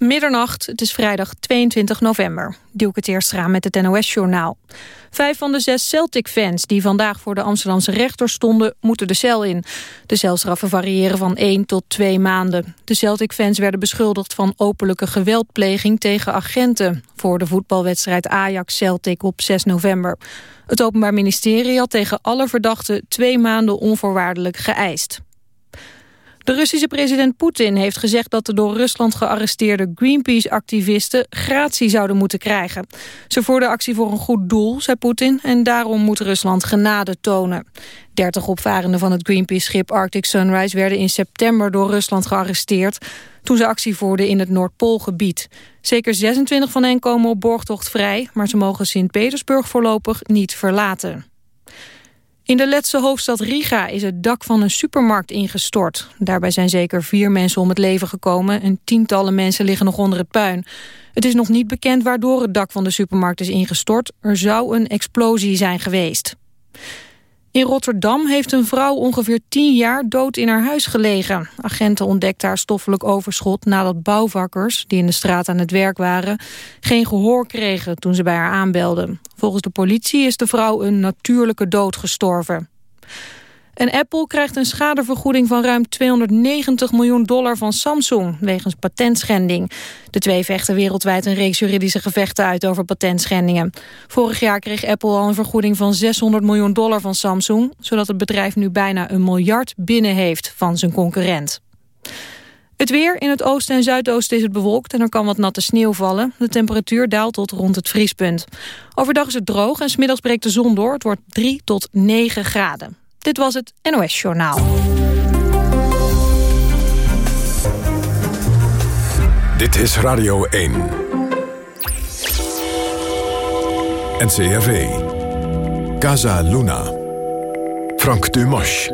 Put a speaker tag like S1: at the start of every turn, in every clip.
S1: Middernacht, het is vrijdag 22 november. Doe ik het eerst raam met het NOS-journaal. Vijf van de zes Celtic-fans die vandaag voor de Amsterdamse rechter stonden... moeten de cel in. De celstraffen variëren van 1 tot 2 maanden. De Celtic-fans werden beschuldigd van openlijke geweldpleging tegen agenten... voor de voetbalwedstrijd Ajax-Celtic op 6 november. Het Openbaar Ministerie had tegen alle verdachten... twee maanden onvoorwaardelijk geëist. De Russische president Poetin heeft gezegd dat de door Rusland gearresteerde Greenpeace-activisten gratie zouden moeten krijgen. Ze voerden actie voor een goed doel, zei Poetin, en daarom moet Rusland genade tonen. Dertig opvarenden van het Greenpeace-schip Arctic Sunrise werden in september door Rusland gearresteerd toen ze actie voerden in het Noordpoolgebied. Zeker 26 van hen komen op borgtocht vrij, maar ze mogen Sint-Petersburg voorlopig niet verlaten. In de Letse hoofdstad Riga is het dak van een supermarkt ingestort. Daarbij zijn zeker vier mensen om het leven gekomen... en tientallen mensen liggen nog onder het puin. Het is nog niet bekend waardoor het dak van de supermarkt is ingestort. Er zou een explosie zijn geweest. In Rotterdam heeft een vrouw ongeveer tien jaar dood in haar huis gelegen. Agenten ontdekten haar stoffelijk overschot nadat bouwvakkers... die in de straat aan het werk waren, geen gehoor kregen toen ze bij haar aanbelden. Volgens de politie is de vrouw een natuurlijke dood gestorven. En Apple krijgt een schadevergoeding van ruim 290 miljoen dollar van Samsung wegens patentschending. De twee vechten wereldwijd een reeks juridische gevechten uit over patentschendingen. Vorig jaar kreeg Apple al een vergoeding van 600 miljoen dollar van Samsung, zodat het bedrijf nu bijna een miljard binnen heeft van zijn concurrent. Het weer in het oosten en zuidoosten is het bewolkt en er kan wat natte sneeuw vallen. De temperatuur daalt tot rond het vriespunt. Overdag is het droog en smiddags breekt de zon door. Het wordt 3 tot 9 graden. Dit was het NOS Journaal.
S2: Dit is Radio 1. NCRV. Casa Luna. Frank Dumas.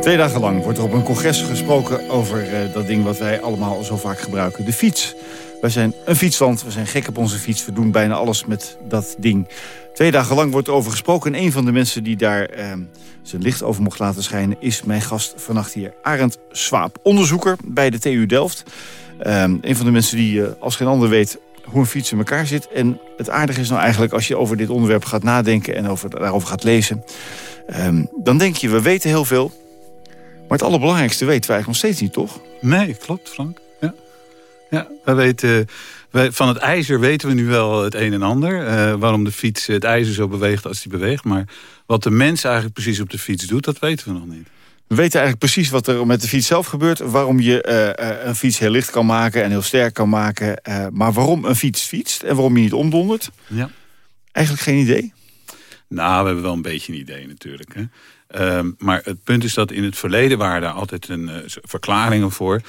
S3: Twee dagen lang wordt er op een congres gesproken over uh, dat ding wat wij allemaal zo vaak gebruiken. De fiets. Wij zijn een fietsland, we zijn gek op onze fiets. We doen bijna alles met dat ding. Twee dagen lang wordt er over gesproken. En een van de mensen die daar eh, zijn licht over mocht laten schijnen... is mijn gast vannacht hier, Arend Swaap. Onderzoeker bij de TU Delft. Eh, een van de mensen die uh, als geen ander weet hoe een fiets in elkaar zit. En het aardige is nou eigenlijk als je over dit onderwerp gaat nadenken... en over, daarover gaat lezen... Ehm, dan denk je, we weten heel veel... Maar het allerbelangrijkste weten we eigenlijk nog steeds niet, toch?
S4: Nee, klopt, Frank. Ja, ja wij weten van het ijzer weten we nu wel het een en ander. Uh, waarom de fiets het ijzer zo beweegt als die beweegt. Maar wat de mens eigenlijk precies op de fiets doet, dat weten we nog niet.
S3: We weten eigenlijk precies wat er met de fiets zelf gebeurt. Waarom je uh, een fiets heel licht kan maken en heel sterk kan maken. Uh, maar waarom een fiets fietst en waarom je niet omdondert. Ja. Eigenlijk geen idee.
S4: Nou, we hebben wel een beetje een idee natuurlijk. Hè? Uh, maar het punt is dat in het verleden waren daar altijd een, verklaringen voor...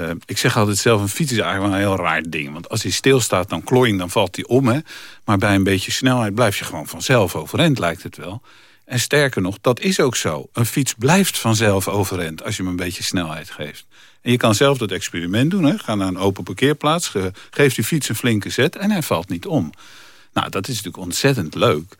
S4: Uh, ik zeg altijd zelf, een fiets is eigenlijk wel een heel raar ding. Want als hij stilstaat, dan klooiing, dan valt hij om. Hè? Maar bij een beetje snelheid blijf je gewoon vanzelf overeind, lijkt het wel. En sterker nog, dat is ook zo. Een fiets blijft vanzelf overeind als je hem een beetje snelheid geeft. En je kan zelf dat experiment doen. Hè? Ga naar een open parkeerplaats, ge geef die fiets een flinke zet en hij valt niet om. Nou, dat is natuurlijk ontzettend leuk.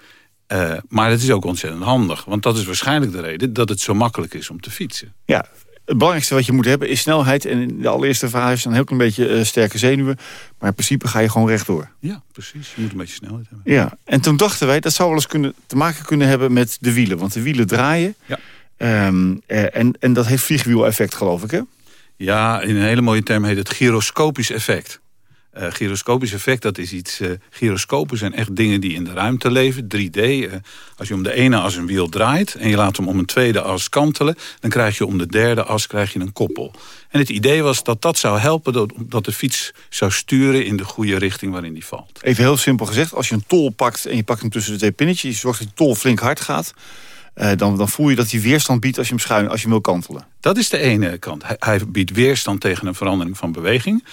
S4: Uh, maar het is ook ontzettend handig. Want dat is waarschijnlijk de reden dat het zo makkelijk is om te fietsen.
S3: Ja, het belangrijkste wat je moet hebben is snelheid. En in de allereerste fase is dan een heel klein beetje uh, sterke zenuwen. Maar in principe ga je gewoon rechtdoor.
S4: Ja, precies. Je moet een beetje snelheid hebben.
S3: Ja, en toen dachten wij, dat zou wel eens kunnen, te maken kunnen hebben met de wielen. Want de wielen draaien. Ja. Um, en, en dat heeft vliegwiel-effect, geloof ik, hè?
S4: Ja, in een hele mooie term heet het gyroscopisch effect. Uh, gyroscopisch effect, dat is iets... Uh, gyroscopen zijn echt dingen die in de ruimte leven, 3D. Uh, als je om de ene as een wiel draait... en je laat hem om een tweede as kantelen... dan krijg je om de derde as krijg je een koppel. En het idee was dat dat zou helpen... dat, dat de fiets zou sturen in de goede richting waarin die valt.
S3: Even heel simpel gezegd, als je een tol pakt... en je pakt hem tussen de twee pinnetjes... je zorgt dat die tol flink hard gaat... dan, dan, voel je dat hij weerstand biedt als je hem schuin, als je hem wil kantelen.
S4: Dat is de ene kant. Hij, hij biedt weerstand tegen een verandering van beweging.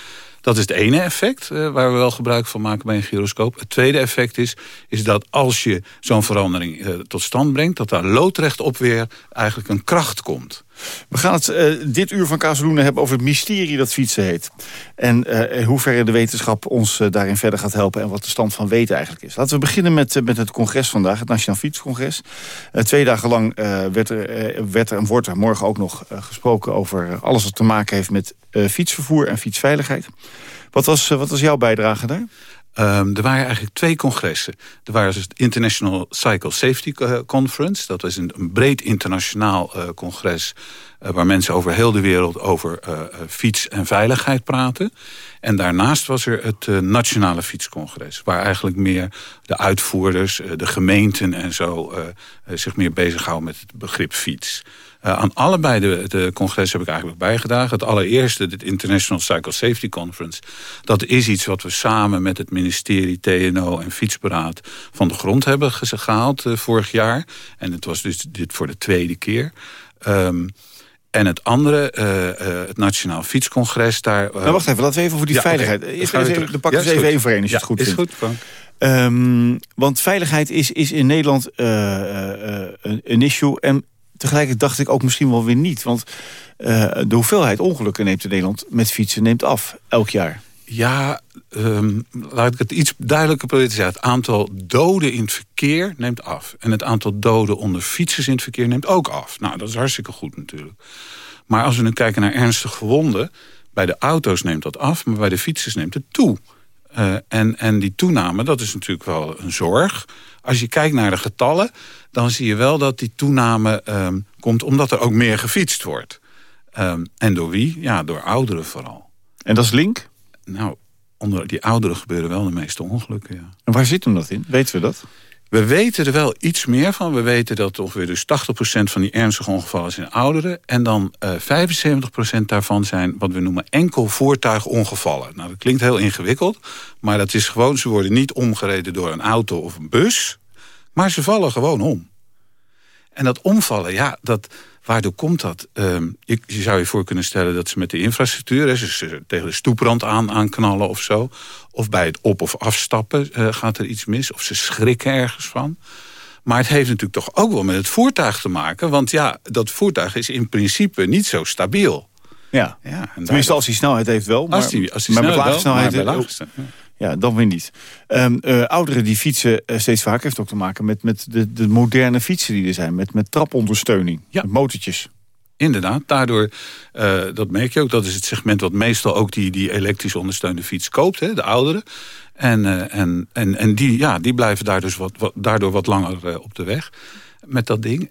S4: Dat is het ene effect uh, waar we wel gebruik van maken bij een gyroscoop. Het tweede effect is, is dat als je zo'n verandering uh, tot stand brengt... dat daar loodrecht op weer eigenlijk een kracht komt.
S3: We gaan het uh, dit uur van Kazeloenen hebben over het mysterie dat fietsen heet. En uh, hoe ver de wetenschap ons daarin verder gaat helpen... en wat de stand van weten eigenlijk is. Laten we beginnen met, met het congres vandaag, het Nationaal Fietscongres. twee dagen lang werd, er, werd er wordt er morgen ook nog gesproken... over alles wat te maken heeft met fietsvervoer en fietsveiligheid. Wat was, wat was jouw bijdrage daar?
S4: Um, er waren eigenlijk twee congressen. Er was het International Cycle Safety Conference. Dat was een, breed internationaal congres... Waar mensen over heel de wereld over fiets en veiligheid praten. En daarnaast was er het Nationale Fietscongres... waar eigenlijk meer de uitvoerders, de gemeenten en zo... zich meer bezighouden met het begrip fiets. Uh, aan allebei de, de congressen heb ik eigenlijk bijgedragen. Het allereerste, het International Cycle Safety Conference... dat is iets wat we samen met het ministerie TNO en Fietsberaad... van de grond hebben gehaald uh, vorig jaar. En het was dus dit voor de tweede keer... Um, en het andere, uh, uh, het Nationaal Fietscongres, daar... Uh,
S3: nou, wacht even, laten we even voor die ja, veiligheid. Okay. Eerst even, dan pak ja, even één voor één, als je het goed
S4: is
S3: vindt.
S4: goed.
S3: Um, want veiligheid is, is in Nederland een issue. En tegelijkertijd dacht ik ook misschien wel weer niet. Want uh, de hoeveelheid ongelukken neemt in Nederland met fietsen neemt af elk jaar.
S4: Ja, um, laat ik het iets duidelijker proberen te zeggen. Het aantal doden in het verkeer neemt af. En het aantal doden onder fietsers in het verkeer neemt ook af. Nou, dat is hartstikke goed natuurlijk. Maar als we nu kijken naar ernstige gewonden... bij de auto's neemt dat af, maar bij de fietsers neemt het toe. Uh, en, en die toename, dat is natuurlijk wel een zorg. Als je kijkt naar de getallen, dan zie je wel dat die toename um, komt... omdat er ook meer gefietst wordt. Um, en door wie? Ja, door ouderen vooral.
S3: En dat is link?
S4: Nou, onder die ouderen gebeuren wel de meeste ongelukken, ja.
S3: En waar zit hem dat in? Weten we dat?
S4: We weten er wel iets meer van. We weten dat ongeveer dus 80% van die ernstige ongevallen zijn ouderen. En dan uh, 75% daarvan zijn wat we noemen enkel voertuigongevallen. Nou, dat klinkt heel ingewikkeld. Maar dat is gewoon, ze worden niet omgereden door een auto of een bus. Maar ze vallen gewoon om. En dat omvallen, ja, dat, waardoor komt dat? Um, je, je, zou je voor kunnen stellen dat ze met de infrastructuur... Hè, ze tegen de stoeprand aan, aanknallen of zo... of bij het op- of afstappen uh, gaat er iets mis... of ze schrikken ergens van. Maar het heeft natuurlijk toch ook wel met het voertuig te maken... want ja, dat voertuig is in principe niet zo stabiel.
S3: Ja, ja tenminste als hij snelheid heeft wel. Maar,
S4: als die, als die
S3: maar
S4: snelheid
S3: lage snelheid...
S4: maar bij
S3: ja. Ja, dan weer niet. Um, uh, ouderen die fietsen uh, steeds vaker heeft ook te maken met, met de, de moderne fietsen die er zijn. Met, met trapondersteuning,
S4: ja.
S3: met motortjes.
S4: Inderdaad, daardoor, uh, dat merk je ook, dat is het segment wat meestal ook die, die elektrisch ondersteunde fiets koopt, hè, de ouderen. En, en, en, en die, ja, die blijven daar dus wat, wat, daardoor wat langer op de weg met dat ding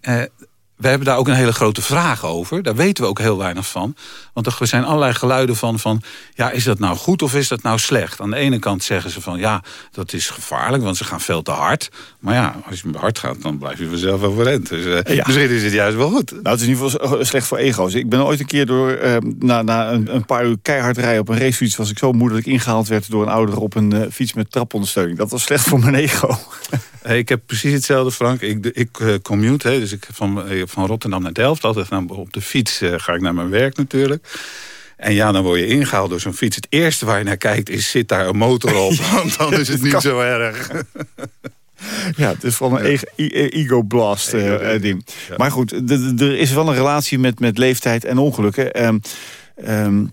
S4: we hebben daar ook een hele grote vraag over. Daar weten we ook heel weinig van. Want er zijn allerlei geluiden van, van... ja, is dat nou goed of is dat nou slecht? Aan de ene kant zeggen ze van... ja, dat is gevaarlijk, want ze gaan veel te hard. Maar ja, als je hard gaat, dan blijf je vanzelf overeind. Dus uh, ja. misschien is het juist wel goed.
S3: Nou, het is in ieder geval slecht voor ego's. Ik ben ooit een keer door... Uh, na, na een, een, paar uur keihard rijden op een racefiets... was ik zo moe dat ik ingehaald werd door een ouder... op een uh, fiets met trapondersteuning. Dat was slecht voor mijn ego.
S4: Hey, ik heb precies hetzelfde, Frank. Ik, ik commute, hè, dus ik van, van Rotterdam naar Delft. Altijd naar, op de fiets uh, ga ik naar mijn werk natuurlijk. En ja, dan word je ingehaald door zo'n fiets. Het eerste waar je naar kijkt is, zit daar een motor op? Want dan is het niet zo erg.
S3: Ja, het is van een ego-blast uh, ding. Ja. Maar goed, er is wel een relatie met, met leeftijd en ongelukken. Um, um,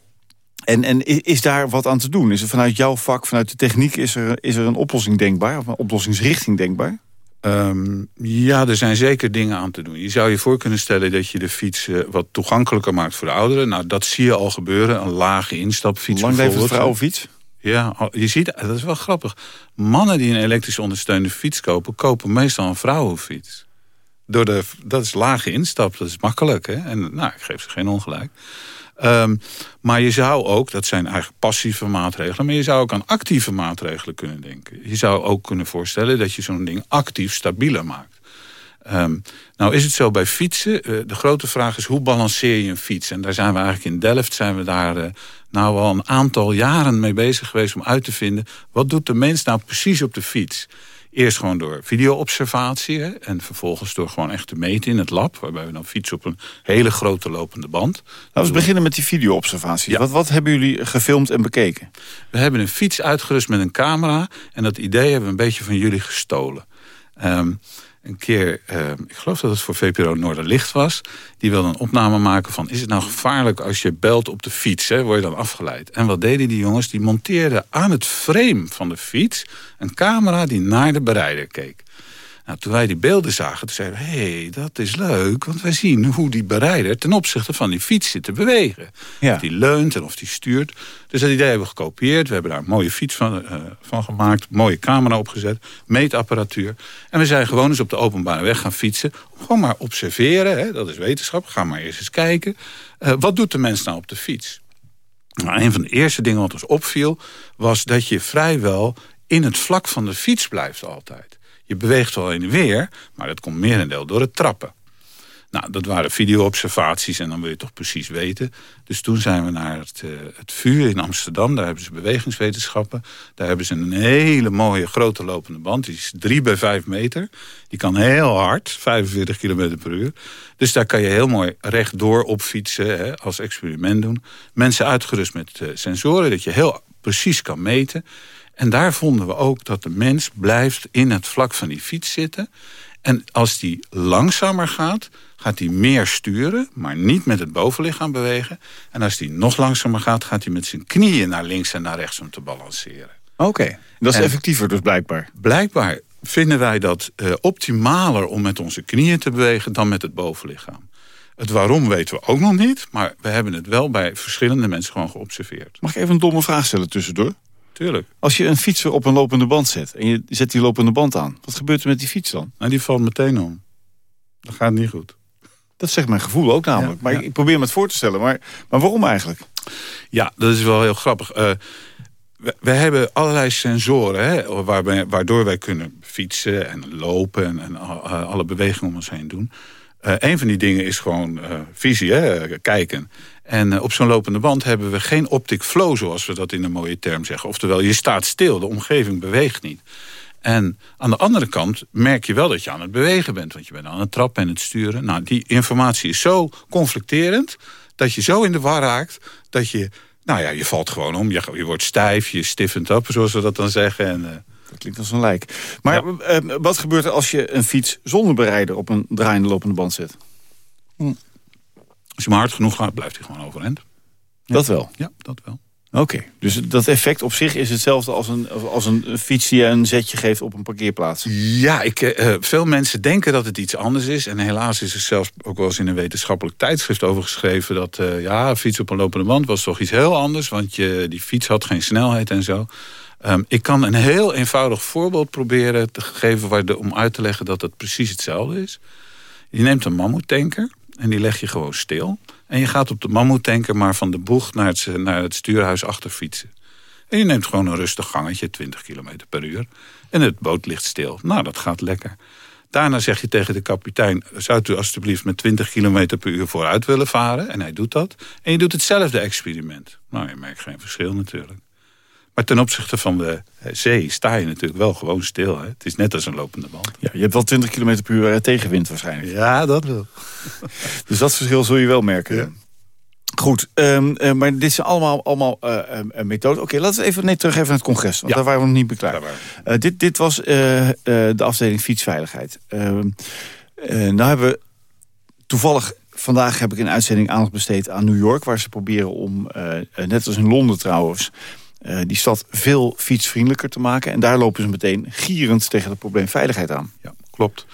S3: en, en is daar wat aan te doen? Is er vanuit jouw vak, vanuit de techniek, is er, is er een oplossing denkbaar? Of een oplossingsrichting denkbaar?
S4: Um, ja, er zijn zeker dingen aan te doen. Je zou je voor kunnen stellen dat je de fiets uh, wat toegankelijker maakt voor de ouderen. Nou, dat zie je al gebeuren. Een lage instapfiets
S3: Lang leven de vrouwenfiets?
S4: Ja, je ziet, dat is wel grappig. Mannen die een elektrisch ondersteunde fiets kopen... kopen meestal een vrouwenfiets. Door de, dat is lage instap, dat is makkelijk. Hè? En nou, ik geef ze geen ongelijk. Um, maar je zou ook, dat zijn eigenlijk passieve maatregelen... maar je zou ook aan actieve maatregelen kunnen denken. Je zou ook kunnen voorstellen dat je zo'n ding actief stabieler maakt. Um, nou is het zo bij fietsen, uh, de grote vraag is hoe balanceer je een fiets? En daar zijn we eigenlijk in Delft, zijn we daar uh, nou al een aantal jaren mee bezig geweest... om uit te vinden, wat doet de mens nou precies op de fiets? Eerst gewoon door videoobservatie en vervolgens door gewoon echt te meten in het lab. Waarbij we dan fietsen op een hele grote lopende band.
S3: Laten we beginnen met die videoobservaties. Ja. Wat, wat hebben jullie gefilmd en bekeken?
S4: We hebben een fiets uitgerust met een camera. En dat idee hebben we een beetje van jullie gestolen. Um, een keer, uh, ik geloof dat het voor VPRO Noorderlicht was... die wilde een opname maken van... is het nou gevaarlijk als je belt op de fiets? Hè? Word je dan afgeleid? En wat deden die jongens? Die monteerden aan het frame van de fiets... een camera die naar de berijder keek. Nou, toen wij die beelden zagen, toen zeiden we... hé, hey, dat is leuk, want wij zien hoe die berijder... ten opzichte van die fiets zit te bewegen.
S3: Ja.
S4: Of die leunt en of die stuurt. Dus dat idee hebben we gekopieerd. We hebben daar een mooie fiets van, uh, van gemaakt. Mooie camera opgezet. Meetapparatuur. En we zijn gewoon eens op de openbare weg gaan fietsen. Gewoon maar observeren, hè, dat is wetenschap. Ga maar eens eens kijken. Uh, wat doet de mens nou op de fiets? Nou, een van de eerste dingen wat ons opviel... was dat je vrijwel in het vlak van de fiets blijft altijd. Je beweegt wel in de weer, maar dat komt merendeel door het trappen. Nou, dat waren video-observaties en dan wil je toch precies weten. Dus toen zijn we naar het, uh, het vuur in Amsterdam. Daar hebben ze bewegingswetenschappen. Daar hebben ze een hele mooie grote lopende band. Die is 3 bij 5 meter. Die kan heel hard, 45 km per uur. Dus daar kan je heel mooi rechtdoor op fietsen hè, als experiment doen. Mensen uitgerust met uh, sensoren, dat je heel precies kan meten. En daar vonden we ook dat de mens blijft in het vlak van die fiets zitten. En als die langzamer gaat, gaat hij meer sturen, maar niet met het bovenlichaam bewegen. En als hij nog langzamer gaat, gaat hij met zijn knieën naar links en naar rechts om te balanceren.
S3: Oké, okay. dat is en effectiever dus blijkbaar.
S4: Blijkbaar vinden wij dat uh, optimaler om met onze knieën te bewegen dan met het bovenlichaam. Het waarom weten we ook nog niet, maar we hebben het wel bij verschillende mensen gewoon geobserveerd.
S3: Mag ik even een domme vraag stellen tussendoor?
S4: Tuurlijk.
S3: Als je een fietser op een lopende band zet en je zet die lopende band aan, wat gebeurt er met die fiets dan?
S4: Nou, die valt meteen om. Dat gaat niet goed.
S3: Dat zegt mijn gevoel ook namelijk. Ja, maar ja. ik probeer me het voor te stellen. Maar, maar waarom eigenlijk?
S4: Ja, dat is wel heel grappig. Uh, we, we, hebben allerlei sensoren hè, waarbij, waardoor wij kunnen fietsen en lopen... en, en uh, alle bewegingen om ons heen doen. Uh, een van die dingen is gewoon visie, hè, kijken. En op zo'n lopende band hebben we geen optic flow, zoals we dat in een mooie term zeggen. Oftewel, je staat stil, de omgeving beweegt niet. En aan de andere kant merk je wel dat je aan het bewegen bent. Want je bent aan het trappen en het sturen. Nou, die informatie is zo conflicterend... dat je zo in de war raakt dat je... Nou ja, je valt gewoon om. Je, je wordt stijf, je stiffent op, zoals we dat dan zeggen. En, uh,
S3: dat klinkt als een lijk. Maar ja. uh, wat gebeurt er als je een fiets zonder berijder... op een draaiende lopende band zet?
S4: Hm. Als je maar hard genoeg gaat, blijft hij gewoon overeind.
S3: Ja. Dat wel?
S4: Ja, dat wel.
S3: Oké, okay. dus dat effect op zich is hetzelfde als een, als een fiets die je een zetje geeft op een parkeerplaats?
S4: Ja, ik, uh, veel mensen denken dat het iets anders is. En helaas is er zelfs ook wel eens in een wetenschappelijk tijdschrift over geschreven... dat uh, ja, fiets op een lopende band was toch iets heel anders... want je, die fiets had geen snelheid en zo. Um, ik kan een heel eenvoudig voorbeeld proberen te geven... Waar de, om uit te leggen dat het precies hetzelfde is. Je neemt een mammoetanker en die leg je gewoon stil... En je gaat op de mammoetanker maar van de boeg naar het, naar het stuurhuis achter fietsen. En je neemt gewoon een rustig gangetje, 20 km per uur. En het boot ligt stil. Nou, dat gaat lekker. Daarna zeg je tegen de kapitein... zou u alstublieft met 20 km per uur vooruit willen varen? En hij doet dat. En je doet hetzelfde experiment. Nou, je merkt geen verschil natuurlijk. Maar ten opzichte van de zee sta je natuurlijk wel gewoon stil. Hè? Het is net als een lopende band.
S3: Ja, je hebt wel 20 km per uur tegenwind waarschijnlijk.
S4: Ja, dat wel.
S3: dus dat verschil zul je wel merken. Ja. Goed, um, uh, maar dit zijn allemaal, allemaal uh, uh, methoden. Oké, okay, laten we even nee, terug even naar het congres. Want ja. daar waren we nog niet beklaard. dit, dit was de afdeling fietsveiligheid. nou hebben we toevallig... Vandaag heb ik een uitzending aandacht besteed aan New York... waar ze proberen om, net als in Londen trouwens... Uh, die stad veel fietsvriendelijker te maken. En daar lopen ze meteen gierend tegen het probleem veiligheid aan.
S4: Ja, klopt.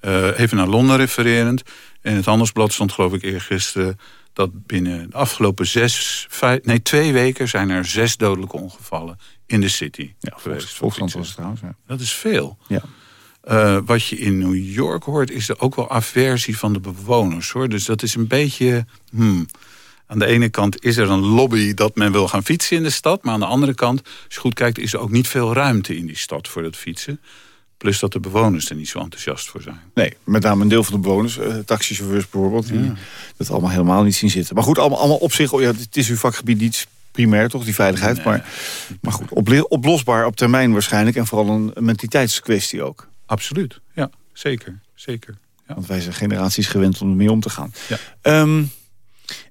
S4: Uh, even naar Londen refererend. In het Handelsblad stond geloof ik eergisteren... dat binnen de afgelopen zes, vijf, nee, twee weken... zijn er zes dodelijke ongevallen in de city
S3: ja, geweest. Volksland was het trouwens. Ja.
S4: Dat is veel.
S3: Ja.
S4: Uh, wat je in New York hoort, is er ook wel aversie van de bewoners. hoor. Dus dat is een beetje... Hmm, aan de ene kant is er een lobby dat men wil gaan fietsen in de stad. Maar aan de andere kant, als je goed kijkt, is er ook niet veel ruimte in die stad voor dat fietsen. Plus dat de bewoners er niet zo enthousiast voor zijn.
S3: Nee, met name een deel van de bewoners, uh, taxichauffeurs bijvoorbeeld, die ja. dat allemaal helemaal niet zien zitten. Maar goed, allemaal, allemaal op zich, oh ja, het is uw vakgebied niet primair toch, die veiligheid. Nee. Maar, maar goed, oplosbaar op termijn waarschijnlijk en vooral een mentaliteitskwestie ook.
S4: Absoluut, ja, zeker, zeker. Ja.
S3: Want wij zijn generaties gewend om ermee om te gaan.
S4: Ja.
S3: Um,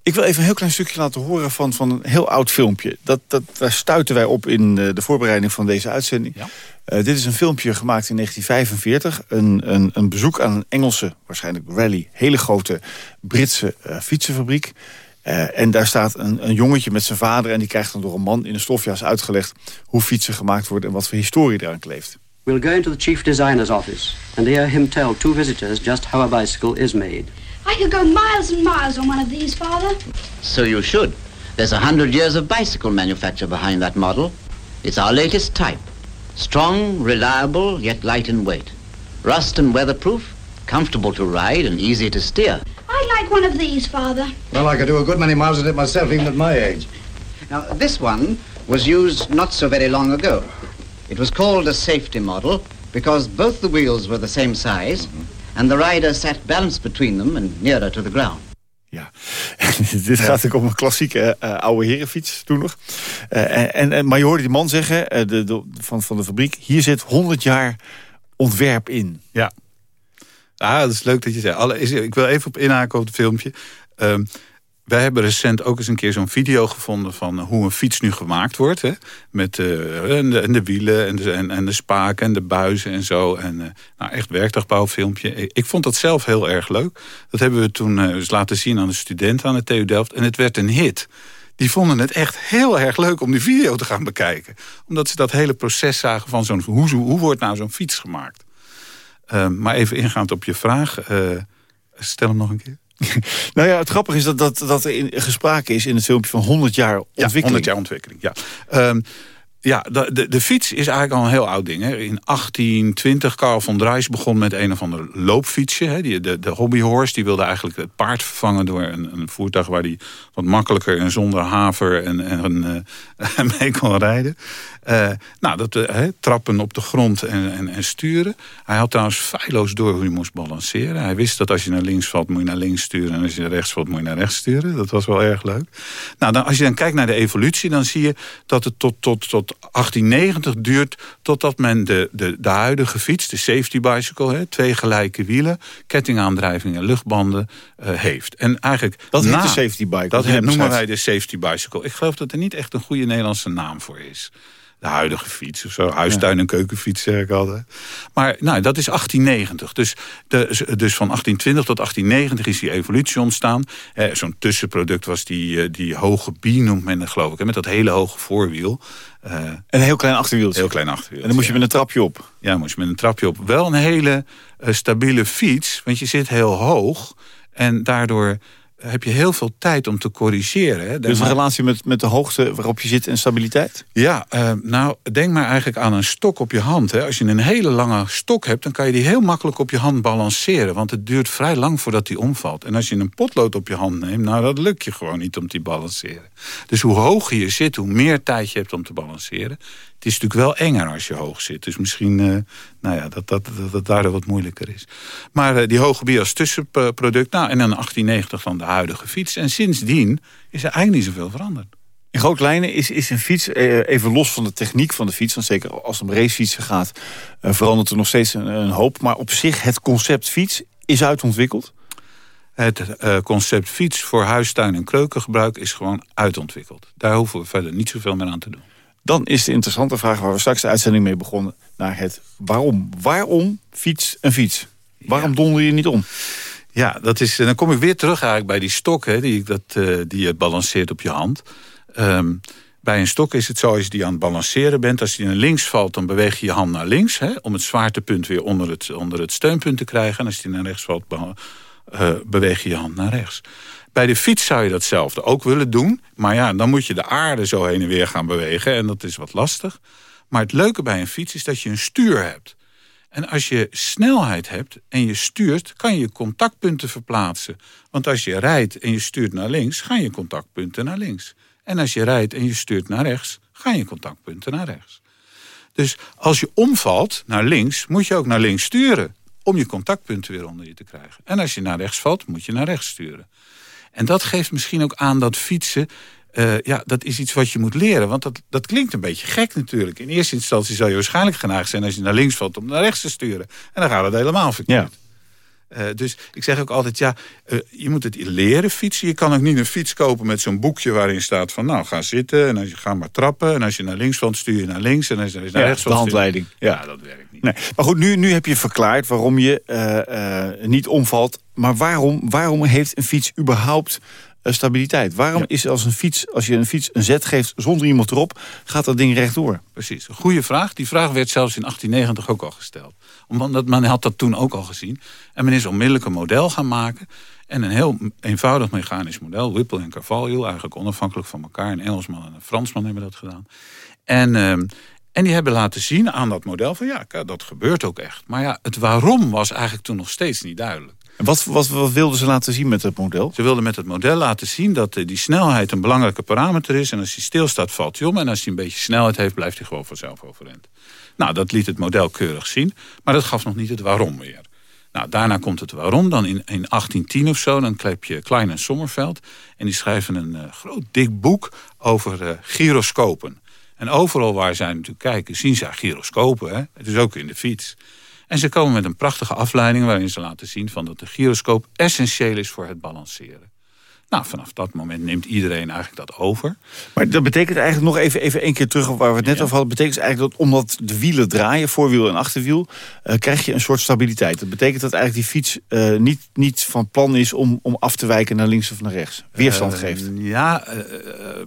S3: ik wil even een heel klein stukje laten horen van, van een heel oud filmpje. Dat, dat, daar stuiten wij op in de, de voorbereiding van deze uitzending.
S4: Ja.
S3: Uh, dit is een filmpje gemaakt in 1945. Een, een, een bezoek aan een Engelse, waarschijnlijk rally... hele grote Britse uh, fietsenfabriek. Uh, en daar staat een, een jongetje met zijn vader... en die krijgt dan door een man in een stofjas uitgelegd... hoe fietsen gemaakt worden en wat voor historie eraan kleeft.
S5: We'll go into the chief designer's office and hear him tell two visitors just how a bicycle is made.
S6: I could go miles and miles on one of these, Father.
S7: So you should. There's a hundred years of bicycle manufacture behind that model. It's our latest type. Strong, reliable, yet light in weight. Rust and weatherproof, comfortable to ride and easy to steer.
S6: I'd like one of these, Father.
S8: Well, I could do a good many miles with it myself, even at my age.
S7: Now, this one was used not so very long ago. It was called a safety model because both the wheels were the same size mm-hmm. And the rider sat balanced between them and nearer to the ground.
S3: Ja, dit gaat ook om een klassieke uh, oude herenfiets toen nog. Uh, en, en, maar je hoorde die man zeggen uh, de, de, van, van de fabriek... hier zit 100 jaar ontwerp in.
S4: Ja, ah, dat is leuk dat je zei. Alle, is, ik wil even op inhaken op het filmpje. Um, wij hebben recent ook eens een keer zo'n video gevonden... van hoe een fiets nu gemaakt wordt. Hè? Met uh, en, de, en, de, wielen en de, en, en, de spaken en de buizen en zo. En, uh, nou, echt werktuigbouwfilmpje. Ik, vond dat zelf heel erg leuk. Dat hebben we toen uh, eens laten zien aan de studenten aan de TU Delft. En het werd een hit. Die vonden het echt heel erg leuk om die video te gaan bekijken. Omdat ze dat hele proces zagen van zo'n... Hoe, hoe wordt nou zo'n fiets gemaakt? maar even ingaand op je vraag. stel hem nog een keer.
S3: nou ja, het grappige is dat, dat, dat er in, gesproken is in het filmpje van 100 jaar ontwikkeling.
S4: Ja, 100 jaar ontwikkeling, ja. Um, ja, de, de, de, fiets is eigenlijk al een heel oud ding. Hè. In 1820, Karl von Dreis begon met een of ander loopfietsje. Hè. Die, de, de hobbyhorse die wilde eigenlijk het paard vervangen... door een, een voertuig waar hij wat makkelijker en zonder haver en, en, uh, mee kon rijden. Uh, nou, dat, uh, trappen op de grond en, en, en, sturen. Hij had trouwens feilloos door hoe je moest balanceren. Hij wist dat als je naar links valt, moet je naar links sturen. En als je naar rechts valt, moet je naar rechts sturen. Dat was wel erg leuk. Nou, dan, als je dan kijkt naar de evolutie, dan zie je dat het tot, tot, tot 1890 duurt... totdat men de, de, de huidige fiets, de safety bicycle... Hè, twee gelijke wielen, kettingaandrijving en luchtbanden uh, heeft. En eigenlijk
S3: dat na, de safety bike.
S4: Dat noemen wij de safety bicycle. Ik geloof dat er niet echt een goede Nederlandse naam voor is de huidige fiets of zo. Huistuin- en keukenfiets zeg ik altijd. Maar nou, dat is 1890. Dus, de, dus van 1820 tot 1890 is die evolutie ontstaan. Eh, Zo'n tussenproduct was die, uh, die hoge bie, noemt men het geloof ik. Hè, met dat hele hoge voorwiel.
S3: Uh, een heel klein achterwiel.
S4: Heel klein achterwiel.
S3: En dan moest je met een trapje op.
S4: Ja, moest je met een trapje op. Wel een hele uh, stabiele fiets. Want je zit heel hoog. En daardoor heb je heel veel tijd om te corrigeren. Hè.
S3: Dus een relatie met, met de hoogte waarop je zit en stabiliteit?
S4: Ja, uh, nou, denk maar eigenlijk aan een stok op je hand. Hè. Als je een hele lange stok hebt, dan kan je die heel makkelijk op je hand balanceren. Want het duurt vrij lang voordat die omvalt. En als je een potlood op je hand neemt, nou, dat lukt je gewoon niet om te balanceren. Dus hoe hoger je zit, hoe meer tijd je hebt om te balanceren. Het is natuurlijk wel enger als je hoog zit. Dus misschien uh, nou ja, dat, dat, dat, dat daardoor wat moeilijker is. Maar uh, die hoge bier als tussenproduct. Nou, en dan 1890 dan de huidige fiets. En sindsdien is er eigenlijk niet zoveel veranderd.
S3: In grote lijnen is, is een fiets, eh, even los van de techniek van de fiets... want zeker als het om racefietsen gaat, verandert er nog steeds een, een, hoop. Maar op zich, het concept fiets is uitontwikkeld?
S4: Het uh, concept fiets voor huistuin- en kreukengebruik is gewoon uitontwikkeld. Daar hoeven we verder niet zoveel meer aan te doen.
S3: Dan is de interessante vraag waar we straks de uitzending mee begonnen... naar het waarom. Waarom fiets een fiets? Waarom donder je niet om?
S4: Ja, dat is, dan kom ik weer terug eigenlijk bij die stok... Hè, die, dat, uh, die je balanceert op je hand. Um, bij een stok is het zo, als je die aan het balanceren bent... als die naar links valt, dan beweeg je je hand naar links... Hè, om het zwaartepunt weer onder het, onder het steunpunt te krijgen. En als die naar rechts valt, uh, beweeg je je hand naar rechts. Bij de fiets zou je datzelfde ook willen doen. Maar ja, dan moet je de aarde zo heen en weer gaan bewegen. En dat is wat lastig. Maar het leuke bij een fiets is dat je een stuur hebt. En als je snelheid hebt en je stuurt, kan je contactpunten verplaatsen. Want als je rijdt en je stuurt naar links, gaan je contactpunten naar links. En als je rijdt en je stuurt naar rechts, gaan je contactpunten naar rechts. Dus als je omvalt naar links, moet je ook naar links sturen. Om je contactpunten weer onder je te krijgen. En als je naar rechts valt, moet je naar rechts sturen. En dat geeft misschien ook aan dat fietsen... Uh, ja, dat is iets wat je moet leren. Want dat, dat klinkt een beetje gek natuurlijk. In eerste instantie zou je waarschijnlijk geneigd zijn... als je naar links valt om naar rechts te sturen. En dan gaat het helemaal verkeerd. Ja. Uh, dus ik zeg ook altijd, ja, uh, je moet het leren fietsen. Je kan ook niet een fiets kopen met zo'n boekje waarin staat van... nou, ga zitten en als je ga maar trappen. En als je naar links valt, stuur je naar links. En als je naar
S3: ja,
S4: rechts
S3: valt... de handleiding.
S4: Ja, dat werkt niet.
S3: Nee. Maar goed, nu, nu heb je verklaard waarom je niet omvalt. Maar waarom, waarom heeft een fiets überhaupt eh, stabiliteit. Waarom is als een fiets, als je een fiets een zet geeft zonder iemand erop, gaat dat ding rechtdoor?
S4: Precies, een goede vraag. Die vraag werd zelfs in 1890 ook al gesteld. Omdat men had dat toen ook al gezien. En men is onmiddellijk een model gaan maken. En een heel eenvoudig mechanisch model, Whipple en Carvalho, eigenlijk onafhankelijk van elkaar. Een Engelsman en een Fransman hebben dat gedaan. En, ehm, en die hebben laten zien aan dat model van ja, dat gebeurt ook echt. Maar ja, het waarom was eigenlijk toen nog steeds niet duidelijk.
S3: Wat, wat, wilden ze laten zien met het model?
S4: Ze wilden met het model laten zien dat eh, die snelheid een belangrijke parameter is. En als hij stilstaat, valt hij om. En als hij een beetje snelheid heeft, blijft hij gewoon vanzelf overeind. Nou, dat liet het model keurig zien. Maar dat gaf nog niet het waarom weer. Nou, daarna komt het waarom. Dan in, in 1810 of zo, dan klep je Klein en Sommerveld. En die schrijven een uh, groot dik boek over uh, gyroscopen. En overal waar zij natuurlijk kijken, zien zij gyroscopen. Hè? Het is ook in de fiets. En ze komen met een prachtige afleiding waarin ze laten zien van dat de gyroscoop essentieel is voor het balanceren. Nou, vanaf dat moment neemt iedereen eigenlijk dat over.
S3: Maar dat betekent eigenlijk nog even, even één keer terug waar we het net over hadden. betekent eigenlijk dat omdat de wielen draaien, voorwiel en achterwiel, uh, krijg je een soort stabiliteit. Dat betekent dat eigenlijk die fiets uh, niet, niet van plan is om, om af te wijken naar links of naar rechts. Weerstand uh, geeft.
S4: Ja,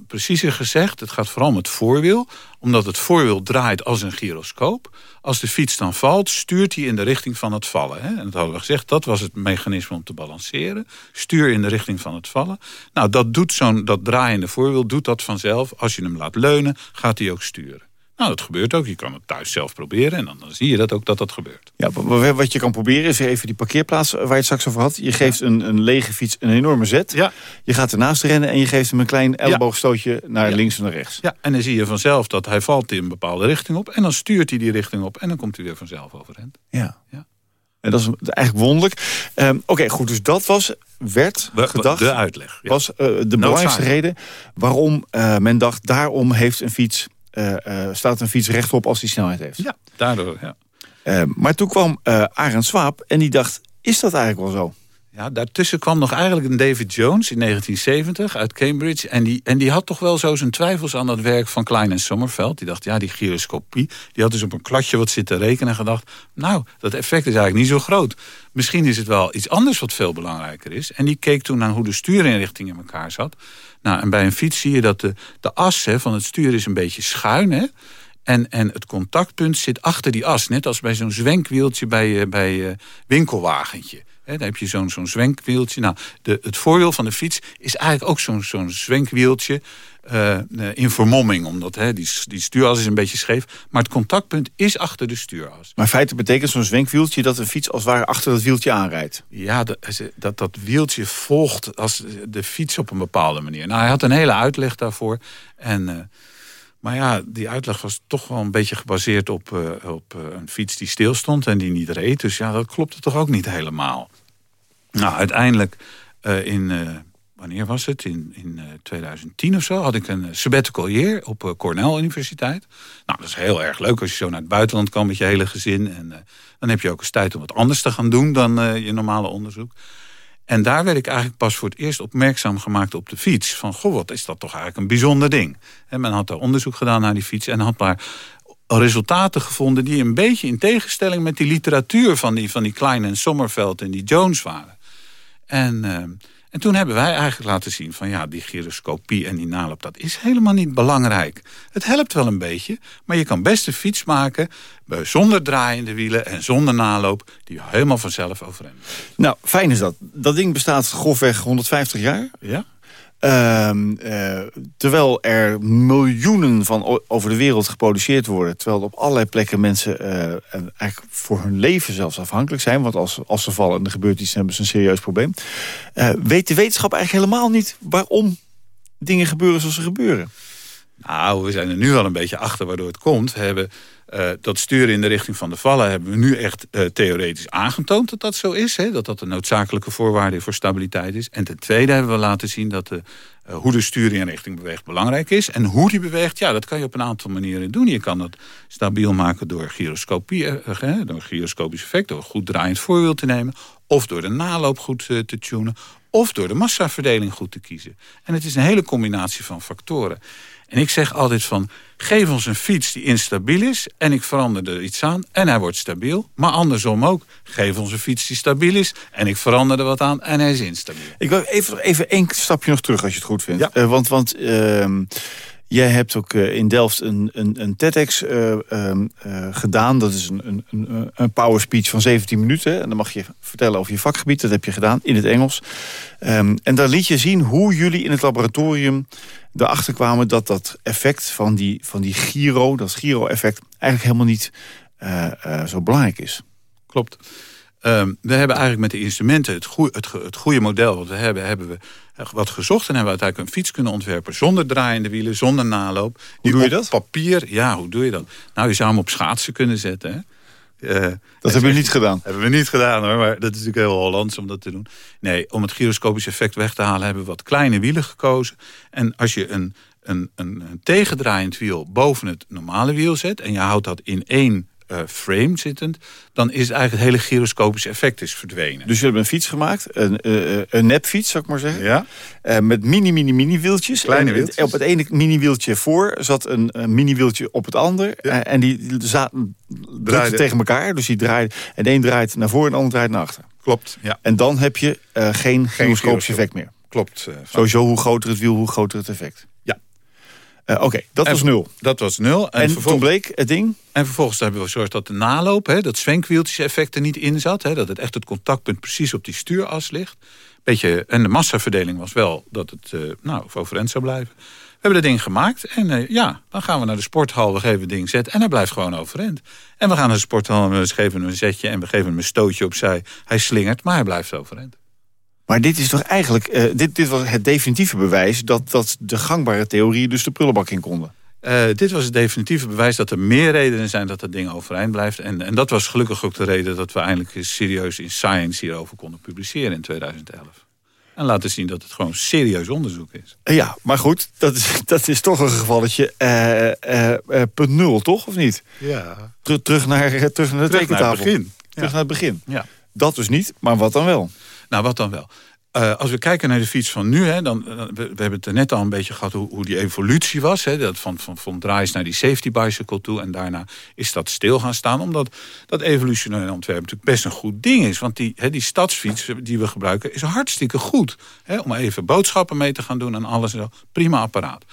S4: preciezer gezegd. Het gaat vooral om het voorwiel omdat het voorwiel draait als een gyroscoop. Als de fiets dan valt, stuurt hij in de richting van het vallen. Hè? En dat hadden we gezegd, dat was het mechanisme om te balanceren. Stuur in de richting van het vallen. Nou, dat, doet zo'n dat draaiende voorwiel doet dat vanzelf. Als je hem laat leunen, gaat hij ook sturen. Nou, dat gebeurt ook. Je kan het thuis zelf proberen en dan, dan zie je dat ook dat dat gebeurt.
S3: Ja, wat je kan proberen is even die parkeerplaats waar je het straks over had. Je geeft een, een lege fiets een enorme zet. Ja. Je gaat ernaast rennen en je geeft hem een klein elleboogstootje naar links en naar rechts.
S4: Ja, en dan zie je vanzelf dat hij valt in een bepaalde richting op. En dan stuurt hij die richting op en dan komt hij weer vanzelf overeind.
S3: Ja. ja. En dat is eigenlijk wonderlijk. Um, Oké, goed, dus dat was, werd gedacht...
S4: De uitleg.
S3: Was uh, de belangrijkste reden waarom uh, men dacht... daarom heeft een fiets staat een fiets rechtop als hij snelheid heeft.
S4: Ja, daardoor, ja.
S3: Uh, maar toen kwam Arend Swaap en die dacht, is dat eigenlijk wel zo?
S4: Ja, daartussen kwam nog eigenlijk een David Jones in 1970 uit Cambridge. En die, en die had toch wel zo zijn twijfels aan dat werk van Klein en Sommerveld. Die dacht, ja, die gyroscopie. Die had dus op een kladje wat zitten rekenen en gedacht... nou, dat effect is eigenlijk niet zo groot. Misschien is het wel iets anders wat veel belangrijker is. En die keek toen naar hoe de stuurinrichting in elkaar zat. Nou, en bij een fiets zie je dat de, de as hè, van het stuur is een beetje schuin... Hè? En, en het contactpunt zit achter die as. Net als bij zo'n zwenkwieltje bij, bij uh, winkelwagentje. He, dan heb je zo'n zo'n zwenkwieltje. Nou, de, het voorwiel van de fiets is eigenlijk ook zo'n zo'n zwenkwieltje uh, in vermomming. Omdat he, die, die stuuras is een beetje scheef. Maar het contactpunt is achter de stuuras.
S3: Maar in feite betekent zo'n zwenkwieltje dat de fiets als het ware achter dat wieltje aanrijdt.
S4: Ja, dat, dat, dat wieltje volgt als de fiets op een bepaalde manier. Nou, hij had een hele uitleg daarvoor. En... Uh, maar ja, die uitleg was toch wel een beetje gebaseerd op, uh, op een fiets die stilstond en die niet reed. Dus ja, dat klopte toch ook niet helemaal. Nou, uiteindelijk uh, in, wanneer was het? In, in 2010 of zo had ik een sabbatical year op Cornell Universiteit. Nou, dat is heel erg leuk als je zo naar het buitenland kan met je hele gezin. En dan heb je ook eens tijd om wat anders te gaan doen dan je normale onderzoek. En daar werd ik eigenlijk pas voor het eerst opmerkzaam gemaakt op de fiets. Van, goh, wat is dat toch eigenlijk een bijzonder ding. En men had daar onderzoek gedaan naar die fiets en had maar resultaten gevonden... die een beetje in tegenstelling met die literatuur van die, van die Klein en Sommerveld en die Jones waren. En... Uh, en toen hebben wij eigenlijk laten zien van ja, die gyroscopie en die naloop, dat is helemaal niet belangrijk. Het helpt wel een beetje, maar je kan best een fiets maken zonder draaiende wielen en zonder naloop, die helemaal vanzelf overeind.
S3: Nou, fijn is dat. Dat ding bestaat grofweg 150 jaar.
S4: Ja.
S3: Uh, uh, terwijl er miljoenen van over de wereld geproduceerd worden... terwijl op allerlei plekken mensen uh, eigenlijk voor hun leven zelfs afhankelijk zijn... want als, als ze vallen en er gebeurt iets, hebben ze een serieus probleem... Eh, weet de wetenschap eigenlijk helemaal niet waarom dingen gebeuren zoals ze gebeuren.
S4: Nou, we zijn er nu al een beetje achter waardoor het komt. Hebben uh, dat sturen in de richting van de vallen hebben we nu echt uh, theoretisch aangetoond dat dat zo is. Hè? Dat dat een noodzakelijke voorwaarde voor stabiliteit is. En ten tweede hebben we laten zien dat de, uh, hoe de stuurinrichting beweegt belangrijk is. En hoe die beweegt, ja, dat kan je op een aantal manieren doen. Je kan dat stabiel maken door gyroscopie, door gyroscopisch effect, door goed draaiend voorwiel te nemen. Of door de naloop goed te tunen. Of door de massaverdeling goed te kiezen. En het is een hele combinatie van factoren. En ik zeg altijd van, geef ons een fiets die instabiel is... en ik verander er iets aan en hij wordt stabiel. Maar andersom ook, geef ons een fiets die stabiel is... en ik verander er wat aan en hij is instabiel.
S3: Ik wil even, even één stapje nog terug als je het goed vindt. Ja. Uh, want want uh, jij hebt ook uh, in Delft een, een, een TEDx ehm, gedaan. Dat is een, een, een power speech van 17 minuten. En dan mag je vertellen over je vakgebied. Dat heb je gedaan in het Engels. Um, en daar liet je zien hoe jullie in het laboratorium erachter kwamen dat dat effect van die, van die gyro, dat gyro-effect, eigenlijk helemaal niet zo belangrijk is.
S4: Klopt. Um, we hebben eigenlijk met de instrumenten het, goeie, het, het goede model wat we hebben, hebben we wat gezocht. En hebben we uiteindelijk een fiets kunnen ontwerpen zonder draaiende wielen, zonder naloop.
S3: Hoe doe je dat?
S4: papier, ja, hoe doe je dat? Nou, je zou hem op schaatsen kunnen zetten. Hè?
S3: Uh, dat hebben we niet gedaan.
S4: Hebben we niet gedaan hoor, maar dat is natuurlijk heel Hollands om dat te doen. Nee, om het gyroscopisch effect weg te halen hebben we wat kleine wielen gekozen. En als je een, een, een, een tegendraaiend wiel boven het normale wiel zet... en je houdt dat in één uh, frame zittend... dan is eigenlijk het hele gyroscopische effect is verdwenen.
S3: Dus je hebt een fiets gemaakt, een, uh, een nepfiets zou ik maar zeggen.
S4: Ja.
S3: Uh, met mini, mini, mini wieltjes.
S4: Kleine wieltjes.
S3: En op het ene mini wieltje voor zat een, een mini wieltje op het ander. Ja. en die zaten draaiden tegen elkaar. Dus die draaien, en de een draait naar voren en de ander draait naar achter.
S4: Klopt, ja.
S3: En dan heb je geen gyroscopisch effect meer.
S4: Klopt.
S3: Sowieso hoe groter het wiel, hoe groter het effect. Uh, Oké, okay, dat
S4: en
S3: was nul.
S4: Dat was nul.
S3: En, en toen bleek het ding?
S4: En vervolgens hebben we gezorgd dat de naloop, hè, dat zwenkwieltje-effect er niet in zat. Hè, dat het echt het contactpunt precies op die stuuras ligt. Beetje, en de massaverdeling was wel dat het uh, nou, overeind zou blijven. We hebben dat ding gemaakt en uh, ja, dan gaan we naar de sporthal. We geven het ding zet en hij blijft gewoon overeind. En we gaan naar de sporthal en we geven hem een zetje en we geven hem een stootje opzij. Hij slingert, maar hij blijft overeind.
S3: Maar dit is toch eigenlijk, uh, dit, dit was het definitieve bewijs... dat, dat de gangbare theorieën dus de prullenbak in konden.
S4: Uh, dit was het definitieve bewijs dat er meer redenen zijn dat dat ding overeind blijft. En, en dat was gelukkig ook de reden dat we eindelijk serieus in Science hierover konden publiceren in 2011. En laten zien dat het gewoon serieus onderzoek is.
S3: Uh, ja, maar goed, dat is, dat is toch een gevalletje uh, punt nul, toch? Of niet?
S4: Ja.
S3: Ter, terug naar, terug naar de
S4: terug
S3: tekentafel.
S4: Naar het begin.
S3: Terug
S4: ja.
S3: naar het begin.
S4: Ja.
S3: Dat dus niet, maar wat dan wel?
S4: Nou, wat dan wel? Uh, als we kijken naar de fiets van nu, hè, dan, we, we, hebben het er net al een beetje gehad hoe, hoe die evolutie was. Hè, dat van, van, van draais naar die safety bicycle toe. En daarna is dat stil gaan staan. Omdat dat evolutionaire ontwerp natuurlijk best een goed ding is. Want die, hè, die stadsfiets die we gebruiken is hartstikke goed. Hè, om even boodschappen mee te gaan doen en alles. En zo. Prima apparaat.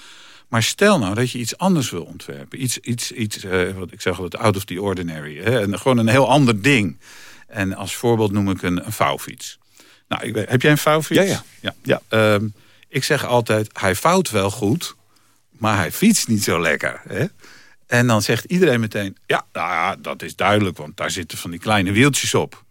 S4: Maar stel nou dat je iets anders wil ontwerpen. Iets, iets, iets uh, wat ik zeg altijd out of the ordinary. Hè, gewoon een heel ander ding. En als voorbeeld noem ik een, een vouwfiets. Nou, ik weet, heb jij een vouwfiets?
S3: Ja, ja.
S4: ja. ja. Um, ik zeg altijd, hij vouwt wel goed, maar hij fietst niet zo lekker. Hè? En dan zegt iedereen meteen, ja, nou ja, dat is duidelijk, want daar zitten van die kleine wieltjes op.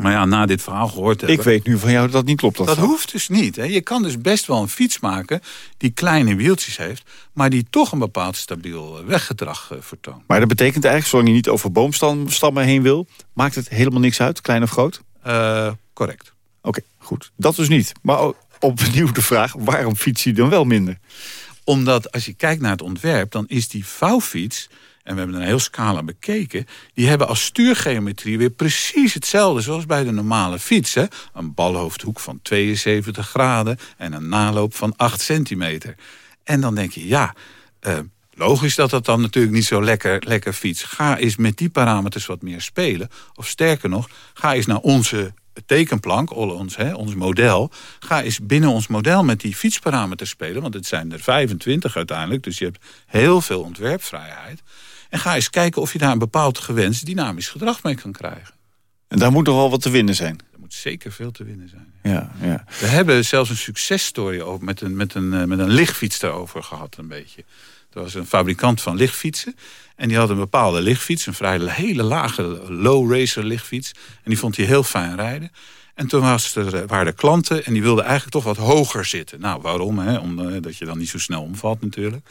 S4: Maar ja, na dit verhaal gehoord hebben...
S3: Ik weet nu van jou dat dat niet klopt.
S4: Dat, dat hoeft dus niet. Hè? Je kan dus best wel een fiets maken die kleine wieltjes heeft... maar die toch een bepaald stabiel weggedrag uh, vertoont.
S3: Maar dat betekent eigenlijk, zolang je niet over boomstammen heen wil... maakt het helemaal niks uit, klein of groot?
S4: Uh, correct.
S3: Oké, okay, goed. Dat dus niet. Maar opnieuw de vraag, waarom fiets je dan wel minder?
S4: Omdat als je kijkt naar het ontwerp, dan is die vouwfiets... en we hebben een heel scala bekeken... die hebben als stuurgeometrie weer precies hetzelfde... zoals bij de normale fiets. Hè? Een balhoofdhoek van 72 graden... en een naloop van 8 centimeter. En dan denk je, ja... Uh, Logisch dat dat dan natuurlijk niet zo lekker, lekker fiets. Ga eens met die parameters wat meer spelen. Of sterker nog, ga eens naar onze tekenplank, ons, hè, ons model. Ga eens binnen ons model met die fietsparameters spelen. Want het zijn er 25 uiteindelijk. Dus je hebt heel veel ontwerpvrijheid. En ga eens kijken of je daar een bepaald gewenst dynamisch gedrag mee kan krijgen.
S3: En daar moet nog wel wat te winnen zijn.
S4: Er moet zeker veel te winnen zijn.
S3: Ja, ja.
S4: We hebben zelfs een successtory over met een, met, een, met een lichtfiets daarover gehad een beetje. Er was een fabrikant van lichtfietsen. En die had een bepaalde lichtfiets. Een vrij hele lage low racer lichtfiets. En die vond hij heel fijn rijden. En toen was er, waren er klanten en die wilden eigenlijk toch wat hoger zitten. Nou, waarom? Hè? Omdat je dan niet zo snel omvalt natuurlijk.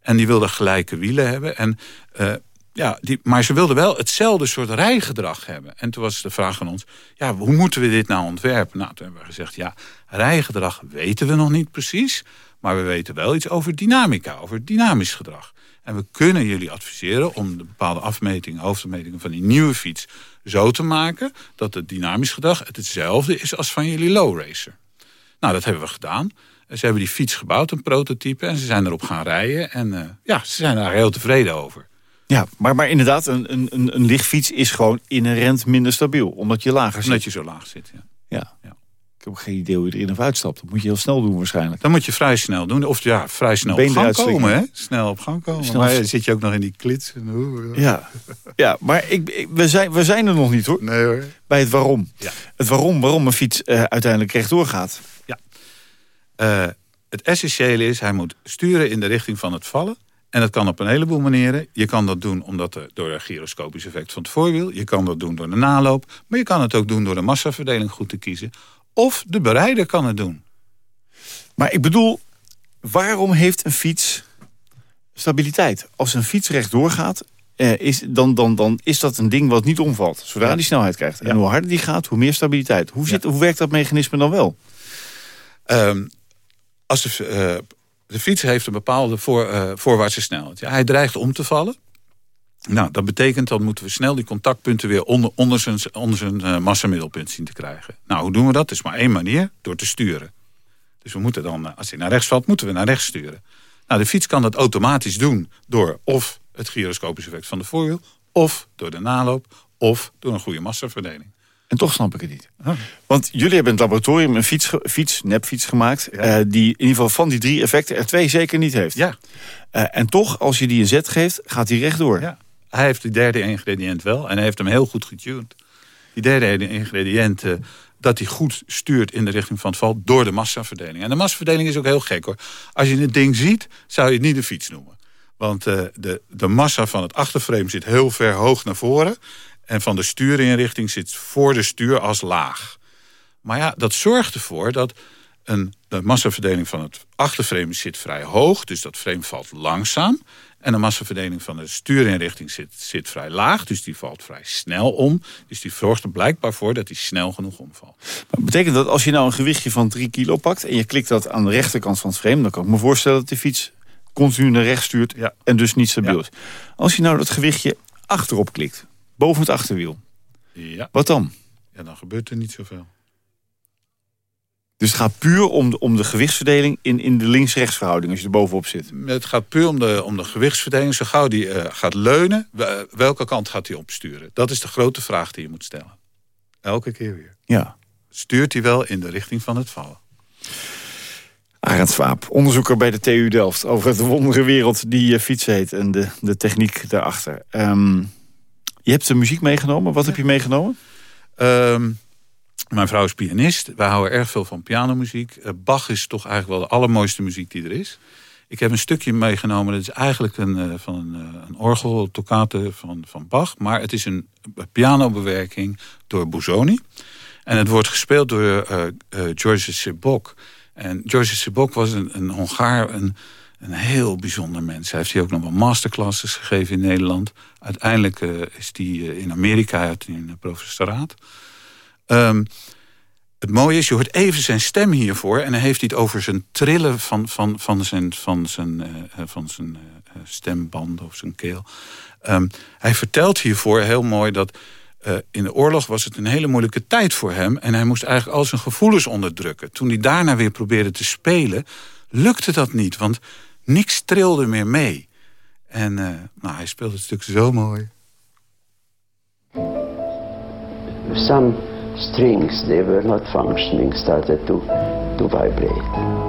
S4: En die wilden gelijke wielen hebben. En, uh, ja, die, maar ze wilden wel hetzelfde soort rijgedrag hebben. En toen was de vraag aan ons, ja, hoe moeten we dit nou ontwerpen? Nou, toen hebben we gezegd, ja, rijgedrag weten we nog niet precies. Maar we weten wel iets over dynamica, over dynamisch gedrag. En we kunnen jullie adviseren om de bepaalde afmetingen, hoofdmetingen van die nieuwe fiets zo te maken dat het dynamisch gedrag het hetzelfde is als van jullie low racer. Nou, dat hebben we gedaan. Ze hebben die fiets gebouwd, een prototype, en ze zijn erop gaan rijden. En uh, ja, ze zijn daar heel tevreden over.
S3: Ja, maar, maar inderdaad, een, een, een lichtfiets is gewoon inherent minder stabiel. Omdat je lager zit.
S4: Omdat je zo laag zit, ja.
S3: ja. ja. Ik heb geen idee hoe je erin of uitstapt. Dat moet je heel snel doen waarschijnlijk.
S4: Dan moet je vrij snel doen. Of ja, vrij snel op gang komen. Hè? Snel op gang komen. Snel maar zit je ook nog in die klits.
S3: Ja, ja maar ik, we, zijn, we zijn er nog niet hoor.
S4: Nee hoor.
S3: Bij het waarom. Ja. Het waarom, waarom een fiets uh, uiteindelijk rechtdoor gaat.
S4: Ja. Uh, het essentiële is, hij moet sturen in de richting van het vallen. En dat kan op een heleboel manieren. Je kan dat doen omdat er, door een gyroscopisch effect van het voorwiel. Je kan dat doen door de naloop. Maar je kan het ook doen door de massaverdeling goed te kiezen. Of de berijder kan het doen.
S3: Maar ik bedoel, waarom heeft een fiets stabiliteit? Als een fiets rechtdoor gaat, eh, is, dan, dan, dan is dat een ding wat niet omvalt. Zodra ja. die snelheid krijgt. En hoe harder die gaat, hoe meer stabiliteit. Hoe, zit, hoe werkt dat mechanisme dan wel?
S4: Um, als de, uh, de fiets heeft een bepaalde voor, uh, voorwaartse snelheid. Ja, hij dreigt om te vallen. Nou, dat betekent dat moeten we snel die contactpunten weer onder, onder zijn, onder zijn uh, massamiddelpunt zien te krijgen. Nou, hoe doen we dat? Dat is maar één manier, door te sturen. Dus we moeten dan, als hij naar rechts valt, moeten we naar rechts sturen. Nou, de fiets kan dat automatisch doen door of het gyroscopisch effect van de voorwiel... of door de naloop, of door een goede massaverdeling.
S3: En toch snap ik het niet. Want jullie hebben in het laboratorium een fiets, fiets nepfiets gemaakt... Uh, die in ieder geval van die drie effecten er twee zeker niet heeft.
S4: Ja.
S3: Uh, en toch, als je die een zet geeft, gaat die rechtdoor.
S4: Ja. Hij heeft die derde ingrediënt wel. En hij heeft hem heel goed getuned. Die derde ingrediënt... Uh, dat hij goed stuurt in de richting van het val door de massaverdeling. En de massaverdeling is ook heel gek hoor. Als je het ding ziet, zou je het niet een fiets noemen. Want de, de massa van het achterframe zit heel ver hoog naar voren. En van de stuurinrichting zit voor de stuur als laag. Maar ja, dat zorgt ervoor dat een, de massaverdeling van het achterframe zit vrij hoog. Dus dat frame valt langzaam. En de massaverdeling van de stuurinrichting zit, zit vrij laag. Dus die valt vrij snel om. Dus die zorgt er blijkbaar voor dat hij snel genoeg omvalt.
S3: Maar betekent dat als je nou een gewichtje van 3 kilo pakt... en je klikt dat aan de rechterkant van het frame... dan kan ik me voorstellen dat de fiets continu naar rechts stuurt... Ja. en dus niet stabiel is. Als je nou dat gewichtje achterop klikt boven het achterwiel.
S4: Ja.
S3: Wat dan?
S4: Ja, dan gebeurt er niet zoveel.
S3: Dus het gaat puur om de, om de gewichtsverdeling in, in de links-rechts verhouding als je er bovenop zit?
S4: Het gaat puur om de, om de gewichtsverdeling. Zo gauw die uh, gaat leunen, welke kant gaat hij opsturen? Dat is de grote vraag die je moet stellen. Elke keer weer.
S3: Ja.
S4: Stuurt hij wel in de richting van het vallen?
S3: Arend Swaap, onderzoeker bij de TU Delft... over de wondere wereld die uh, fiets heet en de, de techniek daarachter. Um, je hebt de muziek meegenomen. Wat heb je meegenomen?
S4: Um, mijn vrouw is pianist. Wij houden erg veel van pianomuziek. Uh, Bach is toch eigenlijk wel de allermooiste muziek die er is. Ik heb een stukje meegenomen. Dat is eigenlijk een, uh, van een, uh, een orgel, toccate van, van Bach. Maar het is een pianobewerking door Busoni. En het wordt gespeeld door George Sebok. En George Sebok was een, een Hongaar... Een, een heel bijzonder mens. Hij heeft hier ook nog wel masterclasses gegeven in Nederland. Uiteindelijk uh, is hij uh, in Amerika uit in een professoraat. Um, het mooie is, je hoort even zijn stem hiervoor... en dan heeft hij het over zijn trillen van, van, van zijn, van zijn, uh, van zijn stembanden of zijn keel. Um, hij vertelt hiervoor heel mooi dat... in de oorlog was het een hele moeilijke tijd voor hem... en hij moest eigenlijk al zijn gevoelens onderdrukken. Toen hij daarna weer probeerde te spelen, lukte dat niet. Want niks trilde meer mee. En nou, hij speelt het stuk zo mooi.
S9: Some strings, they were not functioning, started to, to vibrate.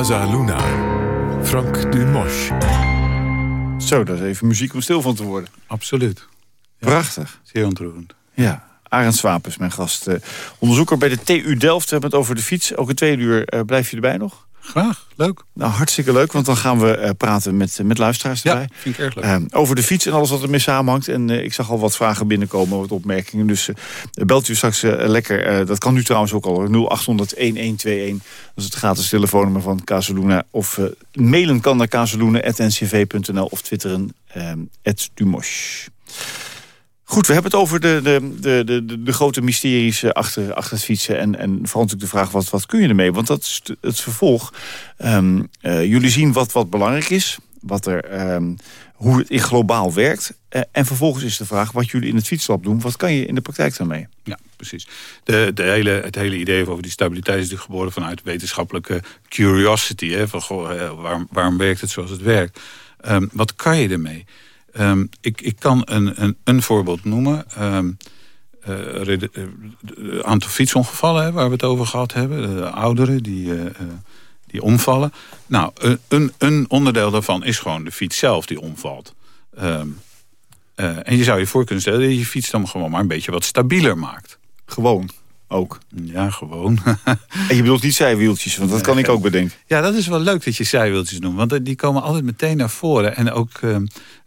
S2: Casa Luna. Frank Dumosch.
S3: Zo, dat is even muziek om stil van te worden.
S4: Absoluut.
S3: Prachtig.
S4: Zeer ontroerend.
S3: Ja, Arend Swaap is mijn gast. eh, onderzoeker bij de TU Delft. We hebben het over de fiets. Ook een tweede uur eh, blijf je erbij nog?
S4: Graag, leuk.
S3: Nou, hartstikke leuk, want dan gaan we eh, praten met, met luisteraars erbij.
S4: Ja, vind ik erg leuk.
S3: Eh, over de fiets en alles wat ermee samenhangt. En eh, ik zag al wat vragen binnenkomen, wat opmerkingen. Dus eh, belt u straks eh, lekker. Eh, dat kan nu trouwens ook al. 0800-1121. Dat is het gratis telefoonnummer van Casaluna. Of eh, mailen kan naar casaluna.ncv.nl of twitteren uh, @dumosh. Goed, we hebben het over de, de, de, de, de, grote mysteries eh, achter, achter het fietsen. En, en vooral natuurlijk de vraag, wat, wat kun je ermee? Want dat is het vervolg. Um, uh, jullie zien wat, wat belangrijk is. Wat er, um, hoe het in globaal werkt. Uh, en vervolgens is de vraag, wat jullie in het fietslab doen... wat kan je in de praktijk daarmee?
S4: Ja, precies. De, de hele, het hele idee over die stabiliteit is natuurlijk geboren... vanuit wetenschappelijke curiosity. Hè, van, goh, waarom, waarom werkt het zoals het werkt? Um, wat kan je ermee? Um, ik, ik kan een, een, een voorbeeld noemen. Um, aantal fietsongevallen waar we het over gehad hebben. De ouderen die, die omvallen. Nou, een, een onderdeel daarvan is gewoon de fiets zelf die omvalt. Uh, en je zou je voor kunnen stellen dat je fiets dan gewoon maar een beetje wat stabieler maakt.
S3: Gewoon ook.
S4: Ja, gewoon.
S3: en je bedoelt niet zijwieltjes, want dat kan ik ook bedenken.
S4: Ja, dat is wel leuk dat je zijwieltjes noemt. Want die komen altijd meteen naar voren. En ook uh,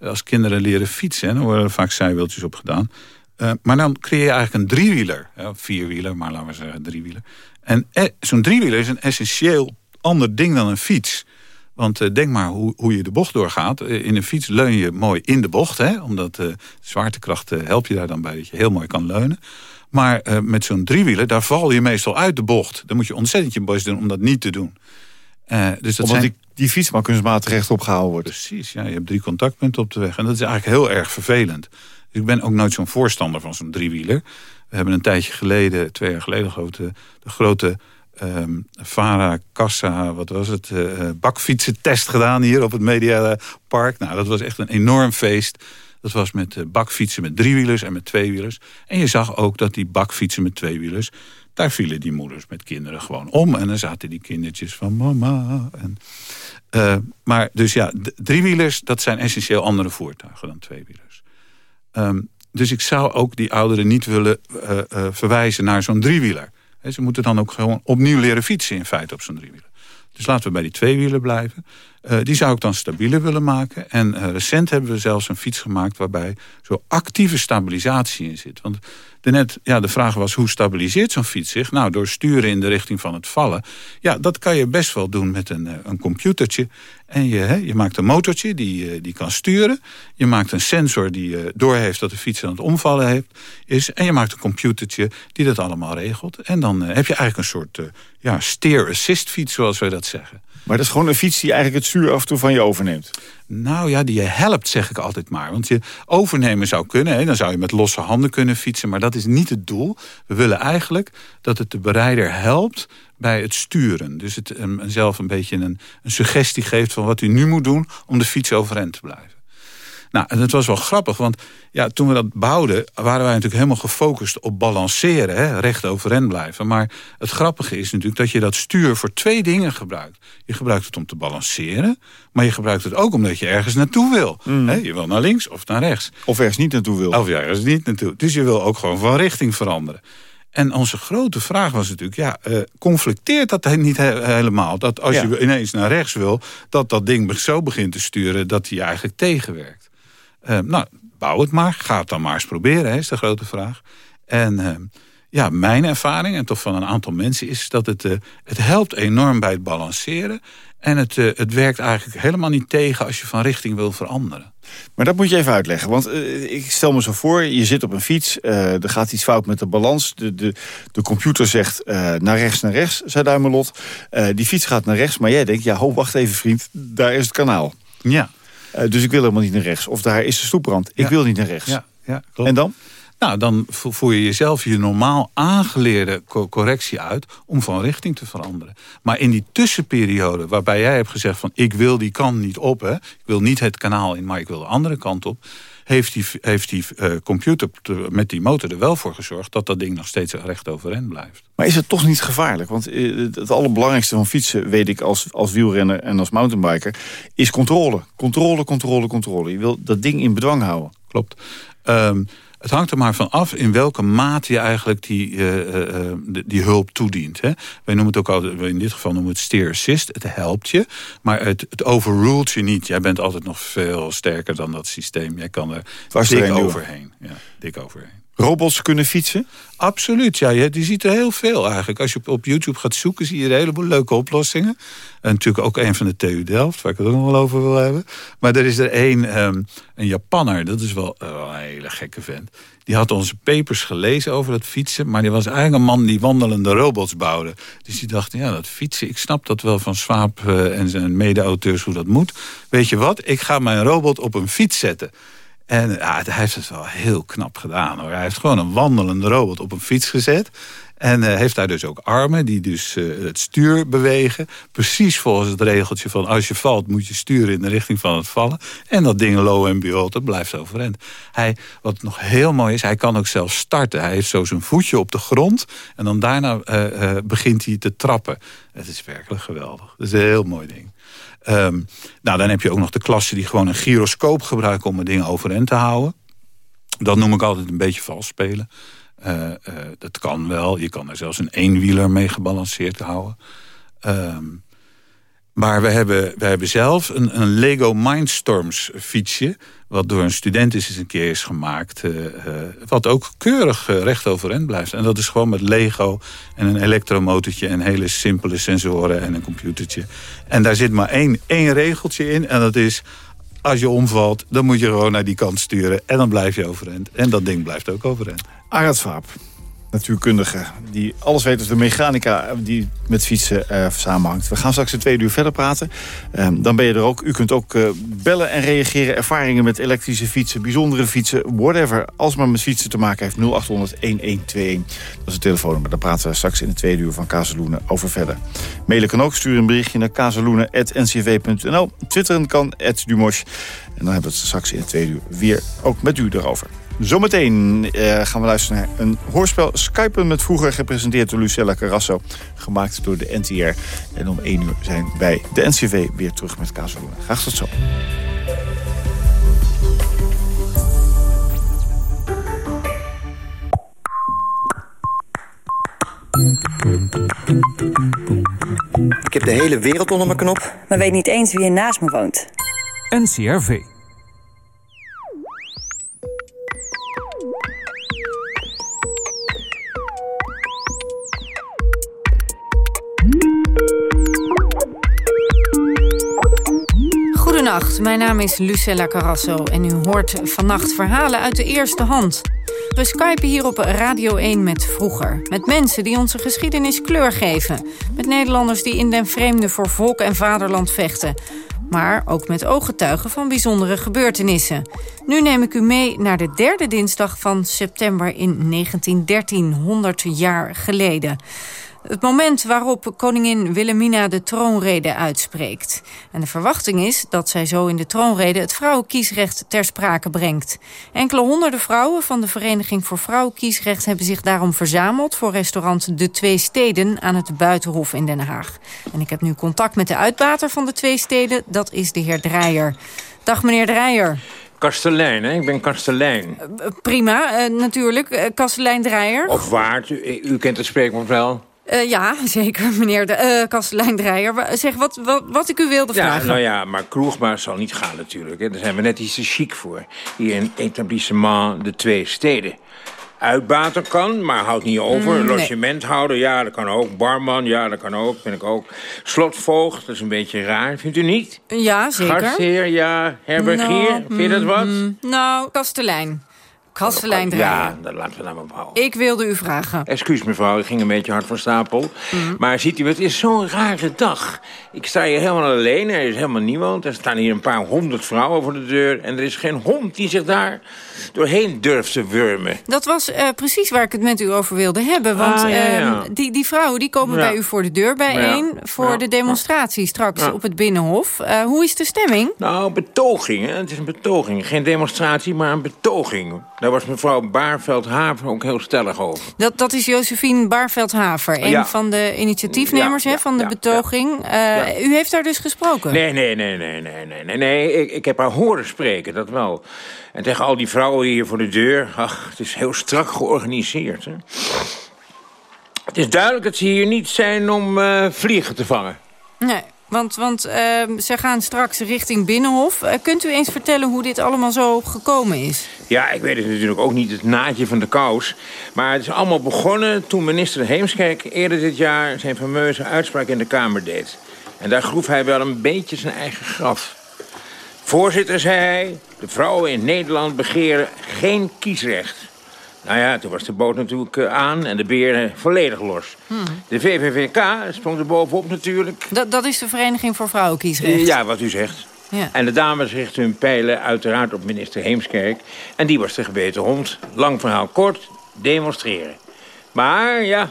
S4: als kinderen leren fietsen, dan worden er vaak zijwieltjes op gedaan. Uh, maar dan creëer je eigenlijk een driewieler. Ja, vierwieler, maar laten we zeggen driewieler. En eh, zo'n driewieler is een essentieel ander ding dan een fiets. Want uh, denk maar hoe, hoe je de bocht doorgaat. Uh, in een fiets leun je mooi in de bocht. Hè, omdat uh, zwaartekracht helpt je daar dan bij dat je heel mooi kan leunen. Maar uh, met zo'n driewieler, daar val je meestal uit de bocht. Dan moet je ontzettend je best doen om dat niet te doen.
S3: Uh, dus dat Omdat zijn... die, die fiets maar kunstmatig rechtop gehouden wordt.
S4: Precies, ja, je hebt drie contactpunten op de weg. En dat is eigenlijk heel erg vervelend. Dus ik ben ook nooit zo'n voorstander van zo'n driewieler. We hebben een tijdje geleden, twee jaar geleden geloof ik... de, de grote um, Vara Kassa, wat was het, uh, bakfietsentest gedaan hier op het Mediapark. Nou, dat was echt een enorm feest. Dat was met bakfietsen met driewielers en met tweewielers. En je zag ook dat die bakfietsen met tweewielers... daar vielen die moeders met kinderen gewoon om. En dan zaten die kindertjes van mama. En, uh, maar dus ja, driewielers, dat zijn essentieel andere voertuigen dan tweewielers. Um, dus ik zou ook die ouderen niet willen uh, verwijzen naar zo'n driewieler. He, ze moeten dan ook gewoon opnieuw leren fietsen in feite op zo'n driewieler. Dus laten we bij die tweewielen blijven. Uh, die zou ik dan stabieler willen maken. En uh, recent hebben we zelfs een fiets gemaakt... waarbij zo actieve stabilisatie in zit. Want net, ja, de vraag was, hoe stabiliseert zo'n fiets zich? Nou, door sturen in de richting van het vallen. Ja, dat kan je best wel doen met een, een computertje. En je, je maakt een motortje die, die kan sturen. Je maakt een sensor die doorheeft dat de fiets aan het omvallen heeft, is. En je maakt een computertje die dat allemaal regelt. En dan heb je eigenlijk een soort ja, steer-assist fiets, zoals wij dat zeggen.
S3: Maar dat is gewoon een fiets die eigenlijk het stuur af en toe van je overneemt?
S4: Nou ja, die je helpt, zeg ik altijd maar. Want je overnemen zou kunnen, hè, dan zou je met losse handen kunnen fietsen... maar dat is niet het doel. We willen eigenlijk dat het de berijder helpt bij het sturen. Dus het um, zelf een beetje een, een suggestie geeft van wat u nu moet doen... om de fiets overeind te blijven. Nou, en dat was wel grappig, want ja, toen we dat bouwden... waren wij natuurlijk helemaal gefocust op balanceren, hè, recht overeind blijven. Maar het grappige is natuurlijk dat je dat stuur voor twee dingen gebruikt. Je gebruikt het om te balanceren, maar je gebruikt het ook omdat je ergens naartoe wil. Mm. Hè, je wil naar links of naar rechts.
S3: Of ergens niet naartoe wil.
S4: Of ergens niet naartoe. Dus je wil ook gewoon van richting veranderen. En onze grote vraag was natuurlijk, ja, uh, conflicteert dat niet he helemaal? Dat als ja. je ineens naar rechts wil, dat dat ding zo begint te sturen... dat hij eigenlijk tegenwerkt. Uh, nou, bouw het maar. Ga het dan maar eens proberen, hè, is de grote vraag. En uh, ja, mijn ervaring, en toch van een aantal mensen... is dat het, uh, het helpt enorm bij het balanceren. En het, het werkt eigenlijk helemaal niet tegen als je van richting wil veranderen.
S3: Maar dat moet je even uitleggen. Want ik stel me zo voor, je zit op een fiets. er gaat iets fout met de balans. De, de, de computer zegt naar rechts, naar rechts, zei Duimelot. die fiets gaat naar rechts, maar jij denkt... ja, ho, wacht even vriend, daar is het kanaal.
S4: Ja.
S3: Uh, dus ik wil helemaal niet naar rechts. Of daar is de stoeprand. Ik
S4: ja.
S3: wil niet naar rechts.
S4: Ja, ja,
S3: en dan?
S4: Nou, dan voer je jezelf je normaal aangeleerde correctie uit... om van richting te veranderen. Maar in die tussenperiode waarbij jij hebt gezegd... van ik wil die kant niet op, hè, ik wil niet het kanaal in... maar ik wil de andere kant op heeft die, heeft die uh, computer met die motor er wel voor gezorgd... dat dat ding nog steeds recht overeind blijft.
S3: Maar is het toch niet gevaarlijk? Want eh, het allerbelangrijkste van fietsen, weet ik als, als wielrenner en als mountainbiker... is controle. Controle, controle, controle. Je wil dat ding in bedwang houden.
S4: Klopt. Um, het hangt er maar van af in welke mate je eigenlijk die, uh, die hulp toedient. Hè? Wij noemen het ook altijd, in dit geval noemen we het steer assist. Het helpt je, maar het, het overruled je niet. Jij bent altijd nog veel sterker dan dat systeem. Jij kan er dik overheen. Ja, dik overheen.
S3: Robots kunnen fietsen?
S4: Absoluut, ja. Je, ziet er heel veel eigenlijk. Als je op, YouTube gaat zoeken, zie je een heleboel leuke oplossingen. En natuurlijk ook een van de TU Delft, waar ik het ook nog wel over wil hebben. Maar er is er één, um, een Japanner, dat is wel een hele gekke vent. Die had onze papers gelezen over het fietsen... maar die was eigenlijk een man die wandelende robots bouwde. Dus die dacht, ja, dat fietsen, ik snap dat wel van Swaap uh, en zijn mede-auteurs hoe dat moet. Weet je wat, ik ga mijn robot op een fiets zetten. En hij heeft het wel heel knap gedaan. Hij heeft gewoon een wandelende robot op een fiets gezet. En uh, heeft daar dus ook armen die dus uh, het stuur bewegen. Precies volgens het regeltje van als je valt moet je sturen in de richting van het vallen. En dat ding low en behold, blijft overeind. Hij, wat nog heel mooi is, hij kan ook zelf starten. Hij heeft zo zijn voetje op de grond. En dan daarna uh, begint hij te trappen. Het is werkelijk geweldig. Het is een heel mooi ding. Um, nou, dan heb je ook nog de klassen die gewoon een gyroscoop gebruiken... om een ding overeind te houden. Dat noem ik altijd een beetje vals spelen. Uh, uh, dat kan wel. Je kan er zelfs een eenwieler mee gebalanceerd houden. Um, maar we hebben, we hebben zelf een, een Lego Mindstorms fietsje... wat door een student is eens een keer is gemaakt... Uh, wat ook keurig recht overeind blijft. En dat is gewoon met Lego en een elektromotortje... en hele simpele sensoren en een computertje. En daar zit maar één, één regeltje in en dat is... als je omvalt, dan moet je gewoon naar die kant sturen... en dan blijf je overeind. En dat ding blijft ook overeind.
S3: Arad Vaap, natuurkundige die alles weet over de mechanica die met fietsen uh, samenhangt. We gaan straks in twee uur verder praten. Uh, dan ben je er ook. U kunt ook uh, bellen en reageren. Ervaringen met elektrische fietsen, bijzondere fietsen, whatever. Als maar met fietsen te maken heeft, 0800 1121. Dat is het telefoonnummer. Daar praten we straks in de tweede uur van Kazeloenen over verder. Mailen kan ook. Stuur een berichtje naar kazeloenen.ncv.nl. Twitteren kan, @dumosh. En dan hebben we het straks in de tweede uur weer ook met u erover. Zometeen uh, gaan we luisteren naar een hoorspel Skypen met vroeger gepresenteerd door Lucella Carrasso. Gemaakt door de NTR. En om 1 uur zijn wij de NCV weer terug met Kazeloenen. Graag tot zo.
S10: Ik heb de hele wereld onder mijn knop.
S11: Maar weet niet eens wie er naast me woont.
S12: NCRV.
S13: Goedenacht, mijn naam is Lucella Carrasso en u hoort vannacht verhalen uit de eerste hand. We skypen hier op Radio 1 met vroeger. Met mensen die onze geschiedenis kleur geven. Met Nederlanders die in den vreemde voor volk en vaderland vechten. Maar ook met ooggetuigen van bijzondere gebeurtenissen. Nu neem ik u mee naar de derde dinsdag van september in 1913, 100 jaar geleden. Het moment waarop koningin Wilhelmina de troonrede uitspreekt. En de verwachting is dat zij zo in de troonrede het vrouwenkiesrecht ter sprake brengt. Enkele honderden vrouwen van de Vereniging voor Vrouwenkiesrecht... hebben zich daarom verzameld voor restaurant De Twee Steden aan het Buitenhof in Den Haag. En ik heb nu contact met de uitbater van De Twee Steden, dat is de heer Dreyer. Dag meneer Dreyer.
S14: Kastelein, hè? Ik ben kastelein.
S13: Uh, prima, uh, natuurlijk. Uh, kastelein Dreyer.
S14: Of waard, u, u kent het spreekwoord wel.
S13: Uh, ja, zeker, meneer de uh, kastelein Dreyer. Zeg, wat, wat, wat ik u wilde
S14: ja,
S13: vragen.
S14: Nou ja, maar kroegbaar zal niet gaan natuurlijk. Hè. Daar zijn we net iets te chic voor. Hier in etablissement de twee steden. Uitbater kan, maar houdt niet over. Mm, Logementhouder, ja, dat kan ook. Barman, ja, dat kan ook. Ben ik ook. Slotvoogd, dat is een beetje raar. Vindt u niet?
S13: Ja, zeker.
S14: Gastheer, ja. Herbergier,
S13: no,
S14: vind je dat wat?
S13: Mm, nou, kastelein. Kastelein Dreyer.
S14: Ja, laten we dan maar houden.
S13: Ik wilde u vragen.
S14: Excuus mevrouw, ik ging een beetje hard van stapel. Maar ziet u, het is zo'n rare dag. Ik sta hier helemaal alleen, er is helemaal niemand. Er staan hier een paar honderd vrouwen voor de deur... en er is geen hond die zich daar doorheen durft te wurmen.
S13: Dat was eh, precies waar ik het met u over wilde hebben. Want
S14: Ah, ja, ja.
S13: ehm, die, die vrouwen die komen
S14: Ja.
S13: bij u voor de deur bijeen... Voor de demonstratie straks op het Binnenhof. Eh, hoe is de stemming?
S14: Nou, betoging, hè? het is een betoging. Geen demonstratie, maar een betoging. Daar was mevrouw Baarveld-Haver ook heel stellig over.
S13: Dat, dat is Josephine Baarveld-Haver, een
S14: Ja.
S13: van de initiatiefnemers
S14: Ja,
S13: van de betoging. Eh, U heeft daar dus gesproken?
S14: Nee, nee, nee, nee, nee, nee, nee, nee. Ik, ik heb haar horen spreken, dat wel. En tegen al die vrouwen hier voor de deur... Ach, het is heel strak georganiseerd, hè. Het is duidelijk dat ze hier niet zijn om eh, vliegen te vangen.
S13: Nee, want, want ehm, ze gaan straks richting Binnenhof. Eh, kunt u eens vertellen hoe dit allemaal zo gekomen is?
S14: Ja, ik weet het natuurlijk ook niet, het naadje van de kous. Maar het is allemaal begonnen toen minister Heemskerk eerder dit jaar... zijn fameuze uitspraak in de Kamer deed. En daar groef hij wel een beetje zijn eigen graf. Voorzitter, zei hij, de vrouwen in Nederland begeren geen kiesrecht. Nou ja, toen was de boot natuurlijk eh, aan en de beer eh, volledig los. De VVVK sprong er bovenop natuurlijk.
S13: Dat, dat is de Vereniging voor Vrouwenkiesrecht.
S14: Ja, wat u zegt.
S13: Ja.
S14: En de dames richten hun pijlen uiteraard op minister Heemskerk. En die was de gebeten hond. Lang verhaal kort, demonstreren. Maar ja,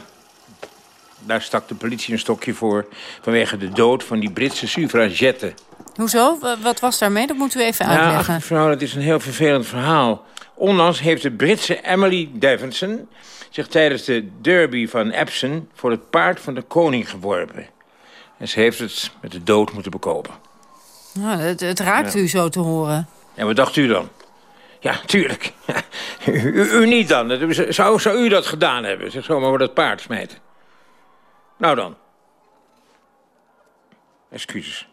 S14: daar stak de politie een stokje voor... vanwege de dood van die Britse suffragette.
S13: Hoezo? Wa- Wat was daarmee? Dat moeten we even
S14: Ja,
S13: uitleggen.
S14: ach, mevrouw, dat is een heel vervelend verhaal. Onlangs heeft de Britse Emily Davidson... zich tijdens de derby van Epsom... voor het paard van de koning geworpen. En ze heeft het met de dood moeten bekopen.
S13: Nou, het, het raakt
S14: Ja.
S13: u zo te horen.
S14: En wat dacht u dan? Ja, tuurlijk. u, u niet dan. Zou, zou u dat gedaan hebben? Zeg zomaar voor dat paard smijten. Nou dan. Excuses.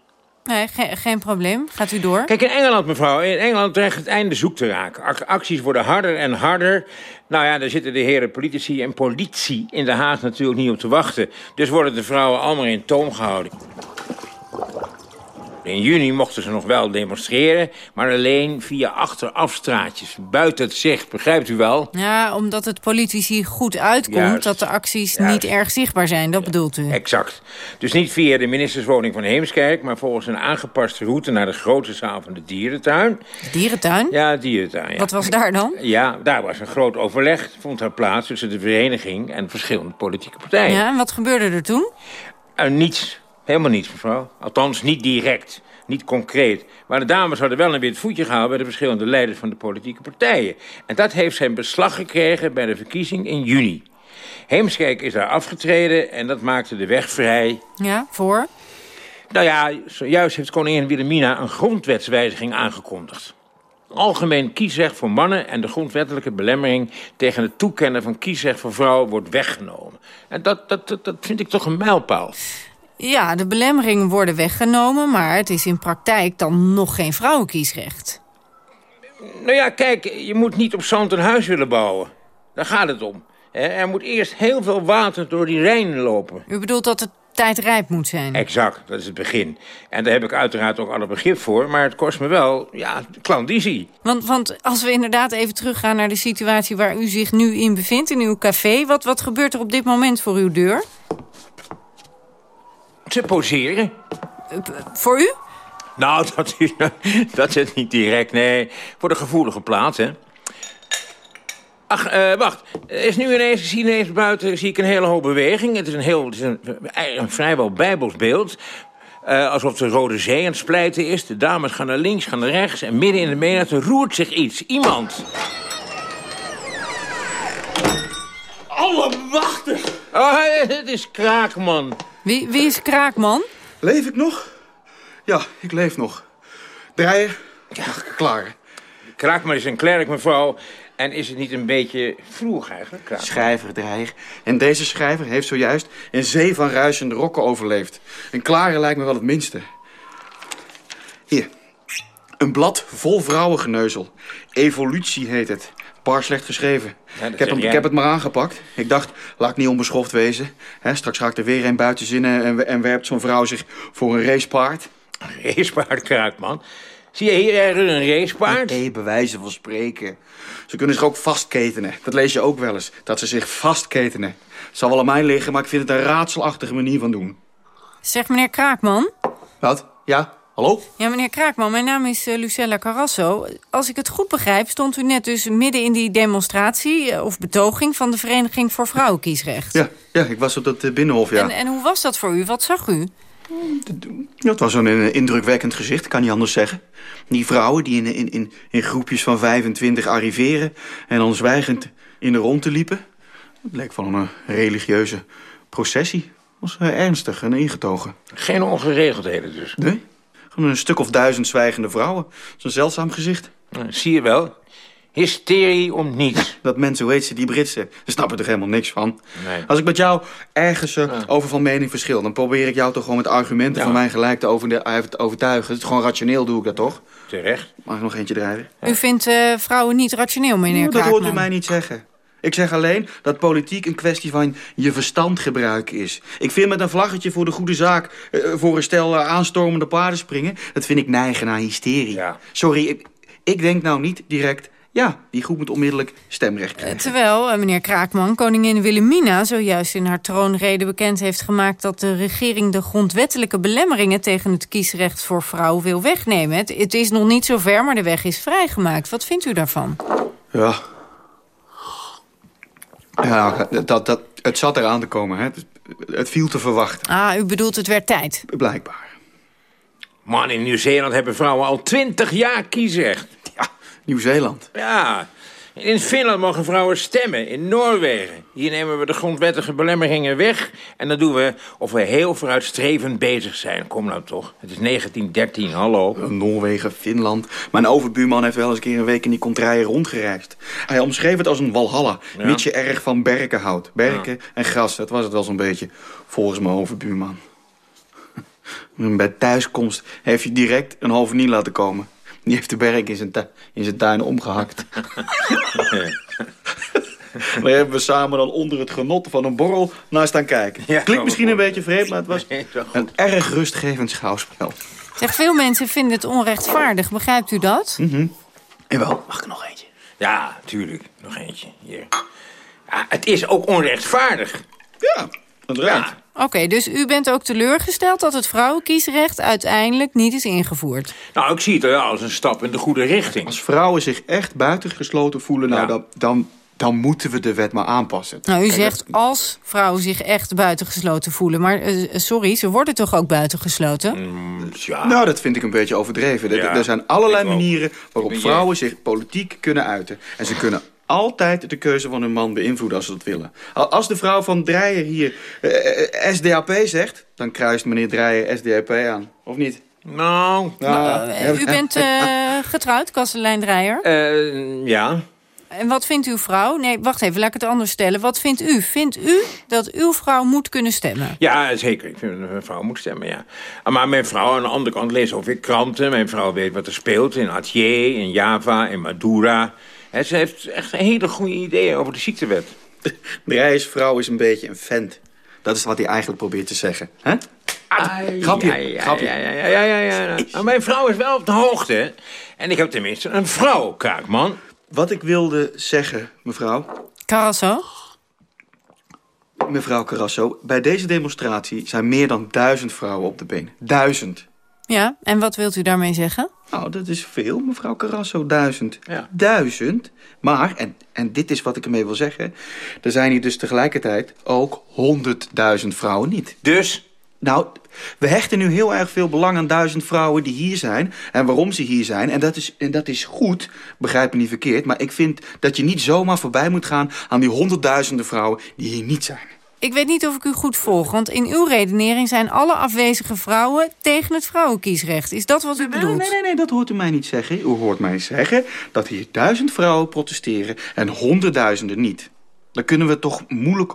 S13: Nee, ge- geen probleem. Gaat u door?
S14: Kijk, in Engeland, mevrouw, in Engeland dreigt het einde zoek te raken. Ac- acties worden harder en harder. Nou ja, daar zitten de heren politici en politie in Den Haag natuurlijk niet op te wachten. Dus worden de vrouwen allemaal in toom gehouden. In juni mochten ze nog wel demonstreren, maar alleen via achterafstraatjes. Buiten het zicht, begrijpt u wel?
S13: Ja, omdat het politici goed uitkomt
S14: Juist.
S13: dat de acties
S14: Juist.
S13: niet erg zichtbaar zijn. Dat bedoelt u?
S14: Exact. Dus niet via de ministerswoning van Heemskerk... maar volgens een aangepaste route naar de grote zaal van de dierentuin.
S13: Dierentuin?
S14: Ja, dierentuin, ja.
S13: Wat was daar dan?
S14: Ja, daar was een groot overleg, vond daar plaats... tussen de vereniging en verschillende politieke partijen.
S13: Ja, en wat gebeurde er toen?
S14: Eh, niets. Helemaal niets, mevrouw. Althans, niet direct. Niet concreet. Maar de dames hadden wel een wit voetje gehaald... bij de verschillende leiders van de politieke partijen. En dat heeft zijn beslag gekregen bij de verkiezing in juni. Heemskerk is daar afgetreden en dat maakte de weg vrij...
S13: Ja, voor?
S14: Nou ja, zojuist heeft koningin Wilhelmina een grondwetswijziging aangekondigd. Algemeen kiesrecht voor mannen en de grondwettelijke belemmering... tegen het toekennen van kiesrecht voor vrouwen wordt weggenomen. En dat, dat, dat, dat vind ik toch een mijlpaal.
S13: Ja, de belemmeringen worden weggenomen... maar het is in praktijk dan nog geen vrouwenkiesrecht.
S14: Nou ja, kijk, je moet niet op zand een huis willen bouwen. Daar gaat het om. Er moet eerst heel veel water door die Rijn lopen.
S13: U bedoelt dat het tijd rijp moet zijn?
S14: Exact, dat is het begin. En daar heb ik uiteraard ook alle begrip voor. Maar het kost me wel, ja, klandizie.
S13: Want, want als we inderdaad even teruggaan naar de situatie waar u zich nu in bevindt, in uw café. Wat, wat gebeurt er op dit moment voor uw deur?
S14: Ze poseren.
S13: Voor u?
S14: Nou, dat is, dat is niet direct, nee. Voor de gevoelige plaats, hè. Ach, eh, wacht. Er is nu ineens, zie ineens buiten zie ik een hele hoop beweging. Het is een, heel, het is een, een vrijwel bijbels beeld. Eh, alsof de Rode Zee aan het splijten is. De dames gaan naar links, gaan naar rechts. En midden in de menigte roert zich iets. Iemand. Allemachtig! Oh, het is Kraakman.
S13: Wie, wie is Kraakman?
S12: Leef ik nog? Ja, ik leef nog. Draaien? Ja, klaar.
S14: Kraakman is een klerk, mevrouw. En is het niet een beetje vroeg eigenlijk, Kraakman?
S12: Schrijver, draaier. En deze schrijver heeft zojuist een zee van ruisende rokken overleefd. Een klare lijkt me wel het minste. Hier. Een blad vol vrouwengeneuzel. Evolutie heet het. Paar slecht geschreven. ik, heb hem, ik heb het maar aangepakt. Ik dacht, laat ik niet onbeschoft wezen. Hè, straks raakt er weer een buiten zinnen en, en werpt zo'n vrouw zich voor een racepaard.
S14: Racepaard, Kraakman. Zie je hier ergens een racepaard?
S12: Nee, bij wijze van spreken. Ze kunnen zich ook vastketenen. Dat lees je ook wel eens. Dat ze zich vastketenen. Het zal wel aan mij liggen, maar ik vind het een raadselachtige manier van doen.
S13: Zeg meneer Kraakman.
S12: Wat? Ja? Hallo?
S13: Ja, meneer Kraakman, mijn naam is uh, Lucella Carrasso. Als ik het goed begrijp, stond u net dus midden in die demonstratie... Uh, of betoging van de Vereniging voor Vrouwenkiesrecht.
S12: Ja, ja ik was op dat uh, binnenhof, ja.
S13: En, en hoe was dat voor u? Wat zag u?
S12: Ja, het was zo'n indrukwekkend gezicht, kan niet anders zeggen. Die vrouwen die in, in, in, in groepjes van 25 arriveren... en dan zwijgend in de rondte liepen. Het leek van een religieuze processie. was ernstig en ingetogen.
S14: Geen ongeregeldheden dus?
S12: Nee. Een stuk of duizend zwijgende vrouwen. Dat is een zeldzaam gezicht.
S14: Nou, zie je wel. Hysterie om niets.
S12: Dat mensen, hoe heet ze, die Britsen, daar snappen er helemaal niks van.
S14: Nee.
S12: Als ik met jou ergens uh, ja. over van mening verschil... dan probeer ik jou toch gewoon met argumenten ja. van mijn gelijk te over, overtuigen. Het is gewoon rationeel, doe ik dat toch?
S14: Terecht.
S12: Mag ik nog eentje drijven?
S13: U vindt uh, vrouwen niet rationeel, meneer
S12: Dat hoort u mij niet zeggen. Ik zeg alleen dat politiek een kwestie van je verstand gebruiken is. Ik vind met een vlaggetje voor de goede zaak... Uh, voor een stel uh, aanstormende paarden springen... dat vind ik neigen naar hysterie.
S14: Ja.
S12: Sorry, ik, ik denk nou niet direct... ja, die groep moet onmiddellijk stemrecht krijgen.
S13: Uh, terwijl, meneer Kraakman, koningin Wilhelmina... zojuist in haar troonrede bekend heeft gemaakt... dat de regering de grondwettelijke belemmeringen... tegen het kiesrecht voor vrouwen wil wegnemen. Het, het is nog niet zover, maar de weg is vrijgemaakt. Wat vindt u daarvan?
S12: Ja, ja, dat, dat, het zat eraan te komen. Hè. Het, het viel te verwachten.
S13: Ah, u bedoelt het werd tijd?
S12: Blijkbaar.
S14: Man, in Nieuw-Zeeland hebben vrouwen al twintig jaar kiesrecht.
S12: Ja, Nieuw-Zeeland.
S14: Ja, in Finland mogen vrouwen stemmen. In Noorwegen. Hier nemen we de grondwettige belemmeringen weg. En dan doen we of we heel vooruitstrevend bezig zijn. Kom nou toch. Het is 1913, hallo.
S12: Noorwegen, Finland. Mijn overbuurman heeft wel eens een keer een week in die contraien rondgereisd. Hij omschreef het als een walhalla. Ja. Mits je erg van berken houdt. Berken ja. en gras, dat was het wel zo'n beetje. Volgens mijn overbuurman. Bij thuiskomst heeft je direct een halve niet laten komen. Die heeft de berk in zijn, in zijn tuin omgehakt. Daar hebben we samen dan onder het genot van een borrel naar staan kijken. Ja, Klinkt misschien een beetje vreemd, maar het was een erg rustgevend schouwspel.
S13: Zeg, veel mensen vinden het onrechtvaardig. Begrijpt u dat?
S12: Mm -hmm. Jawel, mag ik nog eentje?
S14: Ja, tuurlijk. Nog eentje. Hier. Ja, het is ook onrechtvaardig.
S12: Ja, dat. Ja.
S13: Oké, okay, dus u bent ook teleurgesteld dat het vrouwenkiesrecht uiteindelijk niet is ingevoerd?
S14: Nou, ik zie het als een stap in de goede richting.
S12: Als vrouwen zich echt buitengesloten voelen, nou, ja. dan, dan, dan moeten we de wet maar aanpassen.
S13: Nou, u Kijk, zegt dat... als vrouwen zich echt buitengesloten voelen. Maar uh, sorry, ze worden toch ook buitengesloten?
S14: Mm, ja.
S12: Nou, dat vind ik een beetje overdreven. Ja. Er zijn allerlei manieren waarop vrouwen zich politiek kunnen uiten. En ze kunnen altijd de keuze van hun man beïnvloeden als ze dat willen. Als de vrouw van Dreyer hier uh, SDAP zegt... dan kruist meneer Dreyer SDAP aan. Of niet?
S14: Nou...
S13: nou uh, u bent uh, getrouwd, Kastelein Dreyer?
S14: ja.
S13: En wat vindt uw vrouw? Nee, wacht even, laat ik het anders stellen. Wat vindt u? Vindt u dat uw vrouw moet kunnen stemmen?
S14: Ja, zeker. Ik vind dat mijn vrouw moet stemmen, ja. Maar mijn vrouw aan de andere kant leest weer kranten. Mijn vrouw weet wat er speelt in Aceh, in Java, in Madura... He, ze heeft echt een hele goede ideeën over de ziektewet.
S12: Drijs vrouw is een beetje een vent. Dat is wat hij eigenlijk probeert te zeggen. Hè?
S14: Ai,
S12: grapje,
S14: ja, ja,
S12: grapje.
S14: Ja, ja, ja, ja, ja. Nou, mijn vrouw is wel op de hoogte. En ik heb tenminste een vrouw, Kraakman.
S12: Wat ik wilde zeggen, mevrouw...
S13: Carasso?
S12: Mevrouw Carasso, bij deze demonstratie zijn meer dan duizend vrouwen op de been. Duizend.
S13: Ja, en wat wilt u daarmee zeggen?
S12: Nou, dat is veel, mevrouw Carasso, duizend.
S14: Ja.
S12: Duizend. Maar, en, en dit is wat ik ermee wil zeggen... er zijn hier dus tegelijkertijd ook honderdduizend vrouwen niet.
S14: Dus?
S12: Nou, we hechten nu heel erg veel belang aan duizend vrouwen die hier zijn... en waarom ze hier zijn. En dat is, en dat is goed, begrijp me niet verkeerd... maar ik vind dat je niet zomaar voorbij moet gaan... aan die honderdduizenden vrouwen die hier niet zijn.
S13: Ik weet niet of ik u goed volg, want in uw redenering zijn alle afwezige vrouwen tegen het vrouwenkiesrecht. Is dat wat u bedoelt?
S12: Nee, nee, nee, dat hoort u mij niet zeggen. U hoort mij zeggen dat hier duizend vrouwen protesteren en honderdduizenden niet. Daar kunnen we toch moeilijk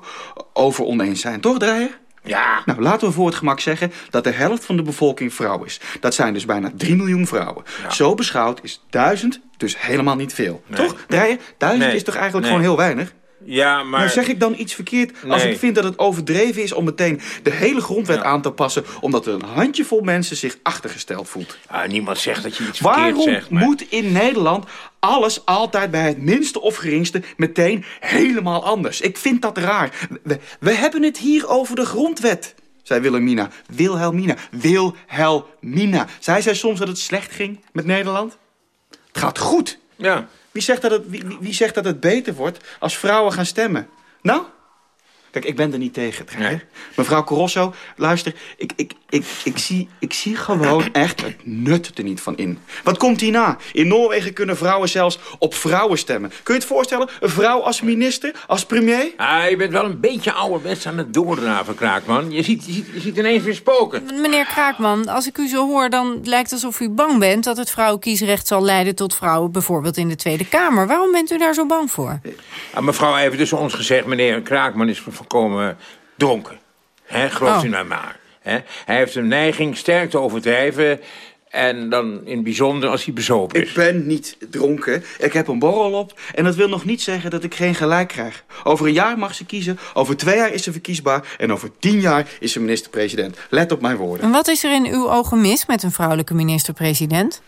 S12: over oneens zijn, toch, Dreyer?
S14: Ja.
S12: Nou, laten we voor het gemak zeggen dat de helft van de bevolking vrouw is. Dat zijn dus bijna 3 miljoen vrouwen. Ja. Zo beschouwd is duizend dus helemaal niet veel.
S14: Nee.
S12: Toch, Dreyer? Duizend
S14: nee.
S12: is toch eigenlijk
S14: nee.
S12: gewoon heel weinig?
S14: Ja, maar...
S12: Nou, zeg ik dan iets verkeerd als ik vind dat het overdreven is... om meteen de hele grondwet aan te passen... omdat er een handjevol mensen zich achtergesteld voelt?
S14: Ah, niemand zegt dat je iets verkeerd
S12: Waarom
S14: zegt. Maar...
S12: moet in Nederland alles altijd bij het minste of geringste... meteen helemaal anders? Ik vind dat raar. We, we hebben het hier over de grondwet, zei Wilhelmina. Wilhelmina. Wilhelmina. Zei zij soms dat het slecht ging met Nederland? Het gaat goed.
S14: Ja.
S12: Wie zegt, dat het, wie, zegt dat het beter wordt als vrouwen gaan stemmen? Nou? Kijk, ik ben er niet tegen. Mevrouw Corosso, luister, ik, ik, ik, ik, zie, ik zie gewoon echt het nut er niet van in. Wat komt hierna? In Noorwegen kunnen vrouwen zelfs op vrouwen stemmen. Kun je het voorstellen? Een vrouw als minister, als premier?
S14: Ah, je bent wel een beetje ouderwets aan het doordraven, Kraakman. Je ziet, je, ziet, je ziet ineens weer spoken.
S13: Meneer Kraakman, als ik u zo hoor, dan lijkt het alsof u bang bent... dat het vrouwenkiesrecht zal leiden tot vrouwen bijvoorbeeld in de Tweede Kamer. Waarom bent u daar zo bang voor?
S14: Ah, mevrouw heeft tussen ons gezegd... meneer Kraakman is volkomen dronken. Hè, gelooft
S13: Oh.
S14: u nou maar. Hij heeft een neiging sterk te overdrijven... en dan in het bijzonder als hij bezopen is.
S12: Ik ben niet dronken. Ik heb een borrel op. En dat wil nog niet zeggen dat ik geen gelijk krijg. Over een jaar mag ze kiezen. Over twee jaar is ze verkiesbaar. En over tien jaar is ze minister-president. Let op mijn woorden.
S13: En wat is er in uw ogen mis met een vrouwelijke minister-president?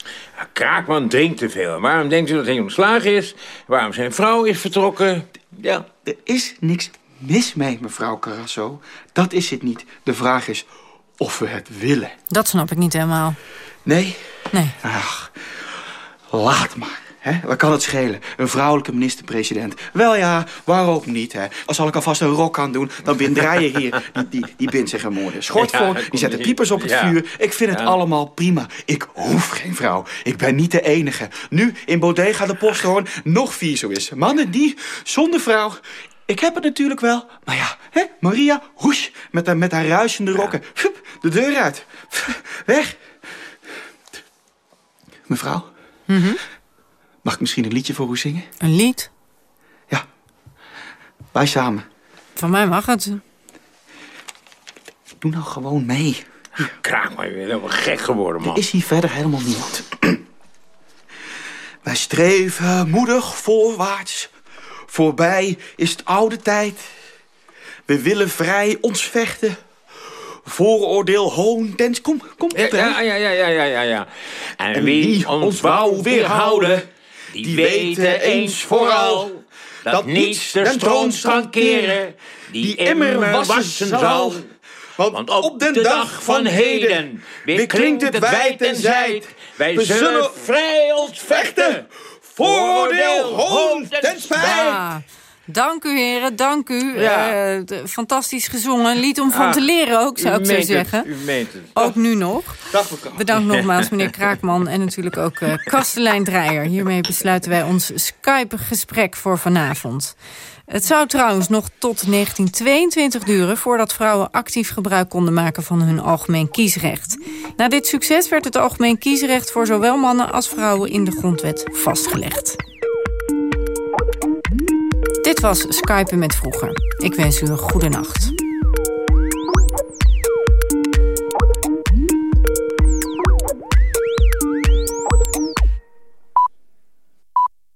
S14: Kraakman drinkt te veel. Waarom denkt u dat hij ontslagen is? Waarom zijn vrouw is vertrokken? Ja.
S12: Er is niks mis mee, mevrouw Carasso. Dat is het niet. De vraag is of we het willen.
S13: Dat snap ik niet helemaal.
S12: Nee?
S13: Nee.
S12: Ach, laat maar. Hè? Wat kan het schelen? Een vrouwelijke minister-president. Wel ja, waarom niet? Hè? Als zal ik alvast een rok aan doen, dan bindt Dreyer hier. Die, die, die bindt zich een mooie schort
S14: Ja,
S12: voor. Die zet de piepers op het
S14: Ja.
S12: vuur. Ik vind het
S14: Ja.
S12: allemaal prima. Ik hoef geen vrouw. Ik ben niet de enige. Nu in Bodega de Posthoorn nog vier zo is. Mannen die, zonder vrouw... Ik heb het natuurlijk wel, maar ja, hè? Maria, hoes, met haar, met haar ruisende rokken. Hup, de deur uit. Weg. Mevrouw, mag ik misschien een liedje voor u zingen?
S13: Een lied?
S12: Wij samen.
S13: Van mij mag het.
S12: Doe nou gewoon mee.
S14: Kraakman, je bent helemaal gek geworden, man.
S12: Er is hier verder helemaal niemand. Wij streven moedig voorwaarts. Voorbij is het oude tijd. We willen vrij ons vechten. Vooroordeel, hoon, tens. Kom, kom.
S14: Ja, ja, ja, ja, ja, ja, ja. En,
S12: En
S14: wie
S12: wie
S14: ons wou weerhouden, die
S12: die
S14: weten eens vooral dat
S12: dat
S14: niets de
S12: den
S14: stroom kan keren, die immer wassen zal. Want op de dag van heden weer klinkt het wijd en zijd. Wij zullen vrij ons vechten,
S12: Vooroordeel, hoon, ten spijt.
S13: Ja. Dank u, heren, dank u.
S14: Ja.
S13: Eh, fantastisch gezongen. Een lied om van
S14: Ah,
S13: te leren ook, zou ik zo
S14: het,
S13: zeggen.
S14: u meent het.
S13: Ook nu nog.
S12: Dag mevrouw.
S13: Bedankt nogmaals, meneer Kraakman. En natuurlijk ook eh Kastelein Dreyer. Hiermee besluiten wij ons Skype-gesprek voor vanavond. Het zou trouwens nog tot 1922 duren... voordat vrouwen actief gebruik konden maken van hun algemeen kiesrecht. Na dit succes werd het algemeen kiesrecht... voor zowel mannen als vrouwen in de grondwet vastgelegd. Dit was Skype met Vroeger. Ik wens u een goede nacht.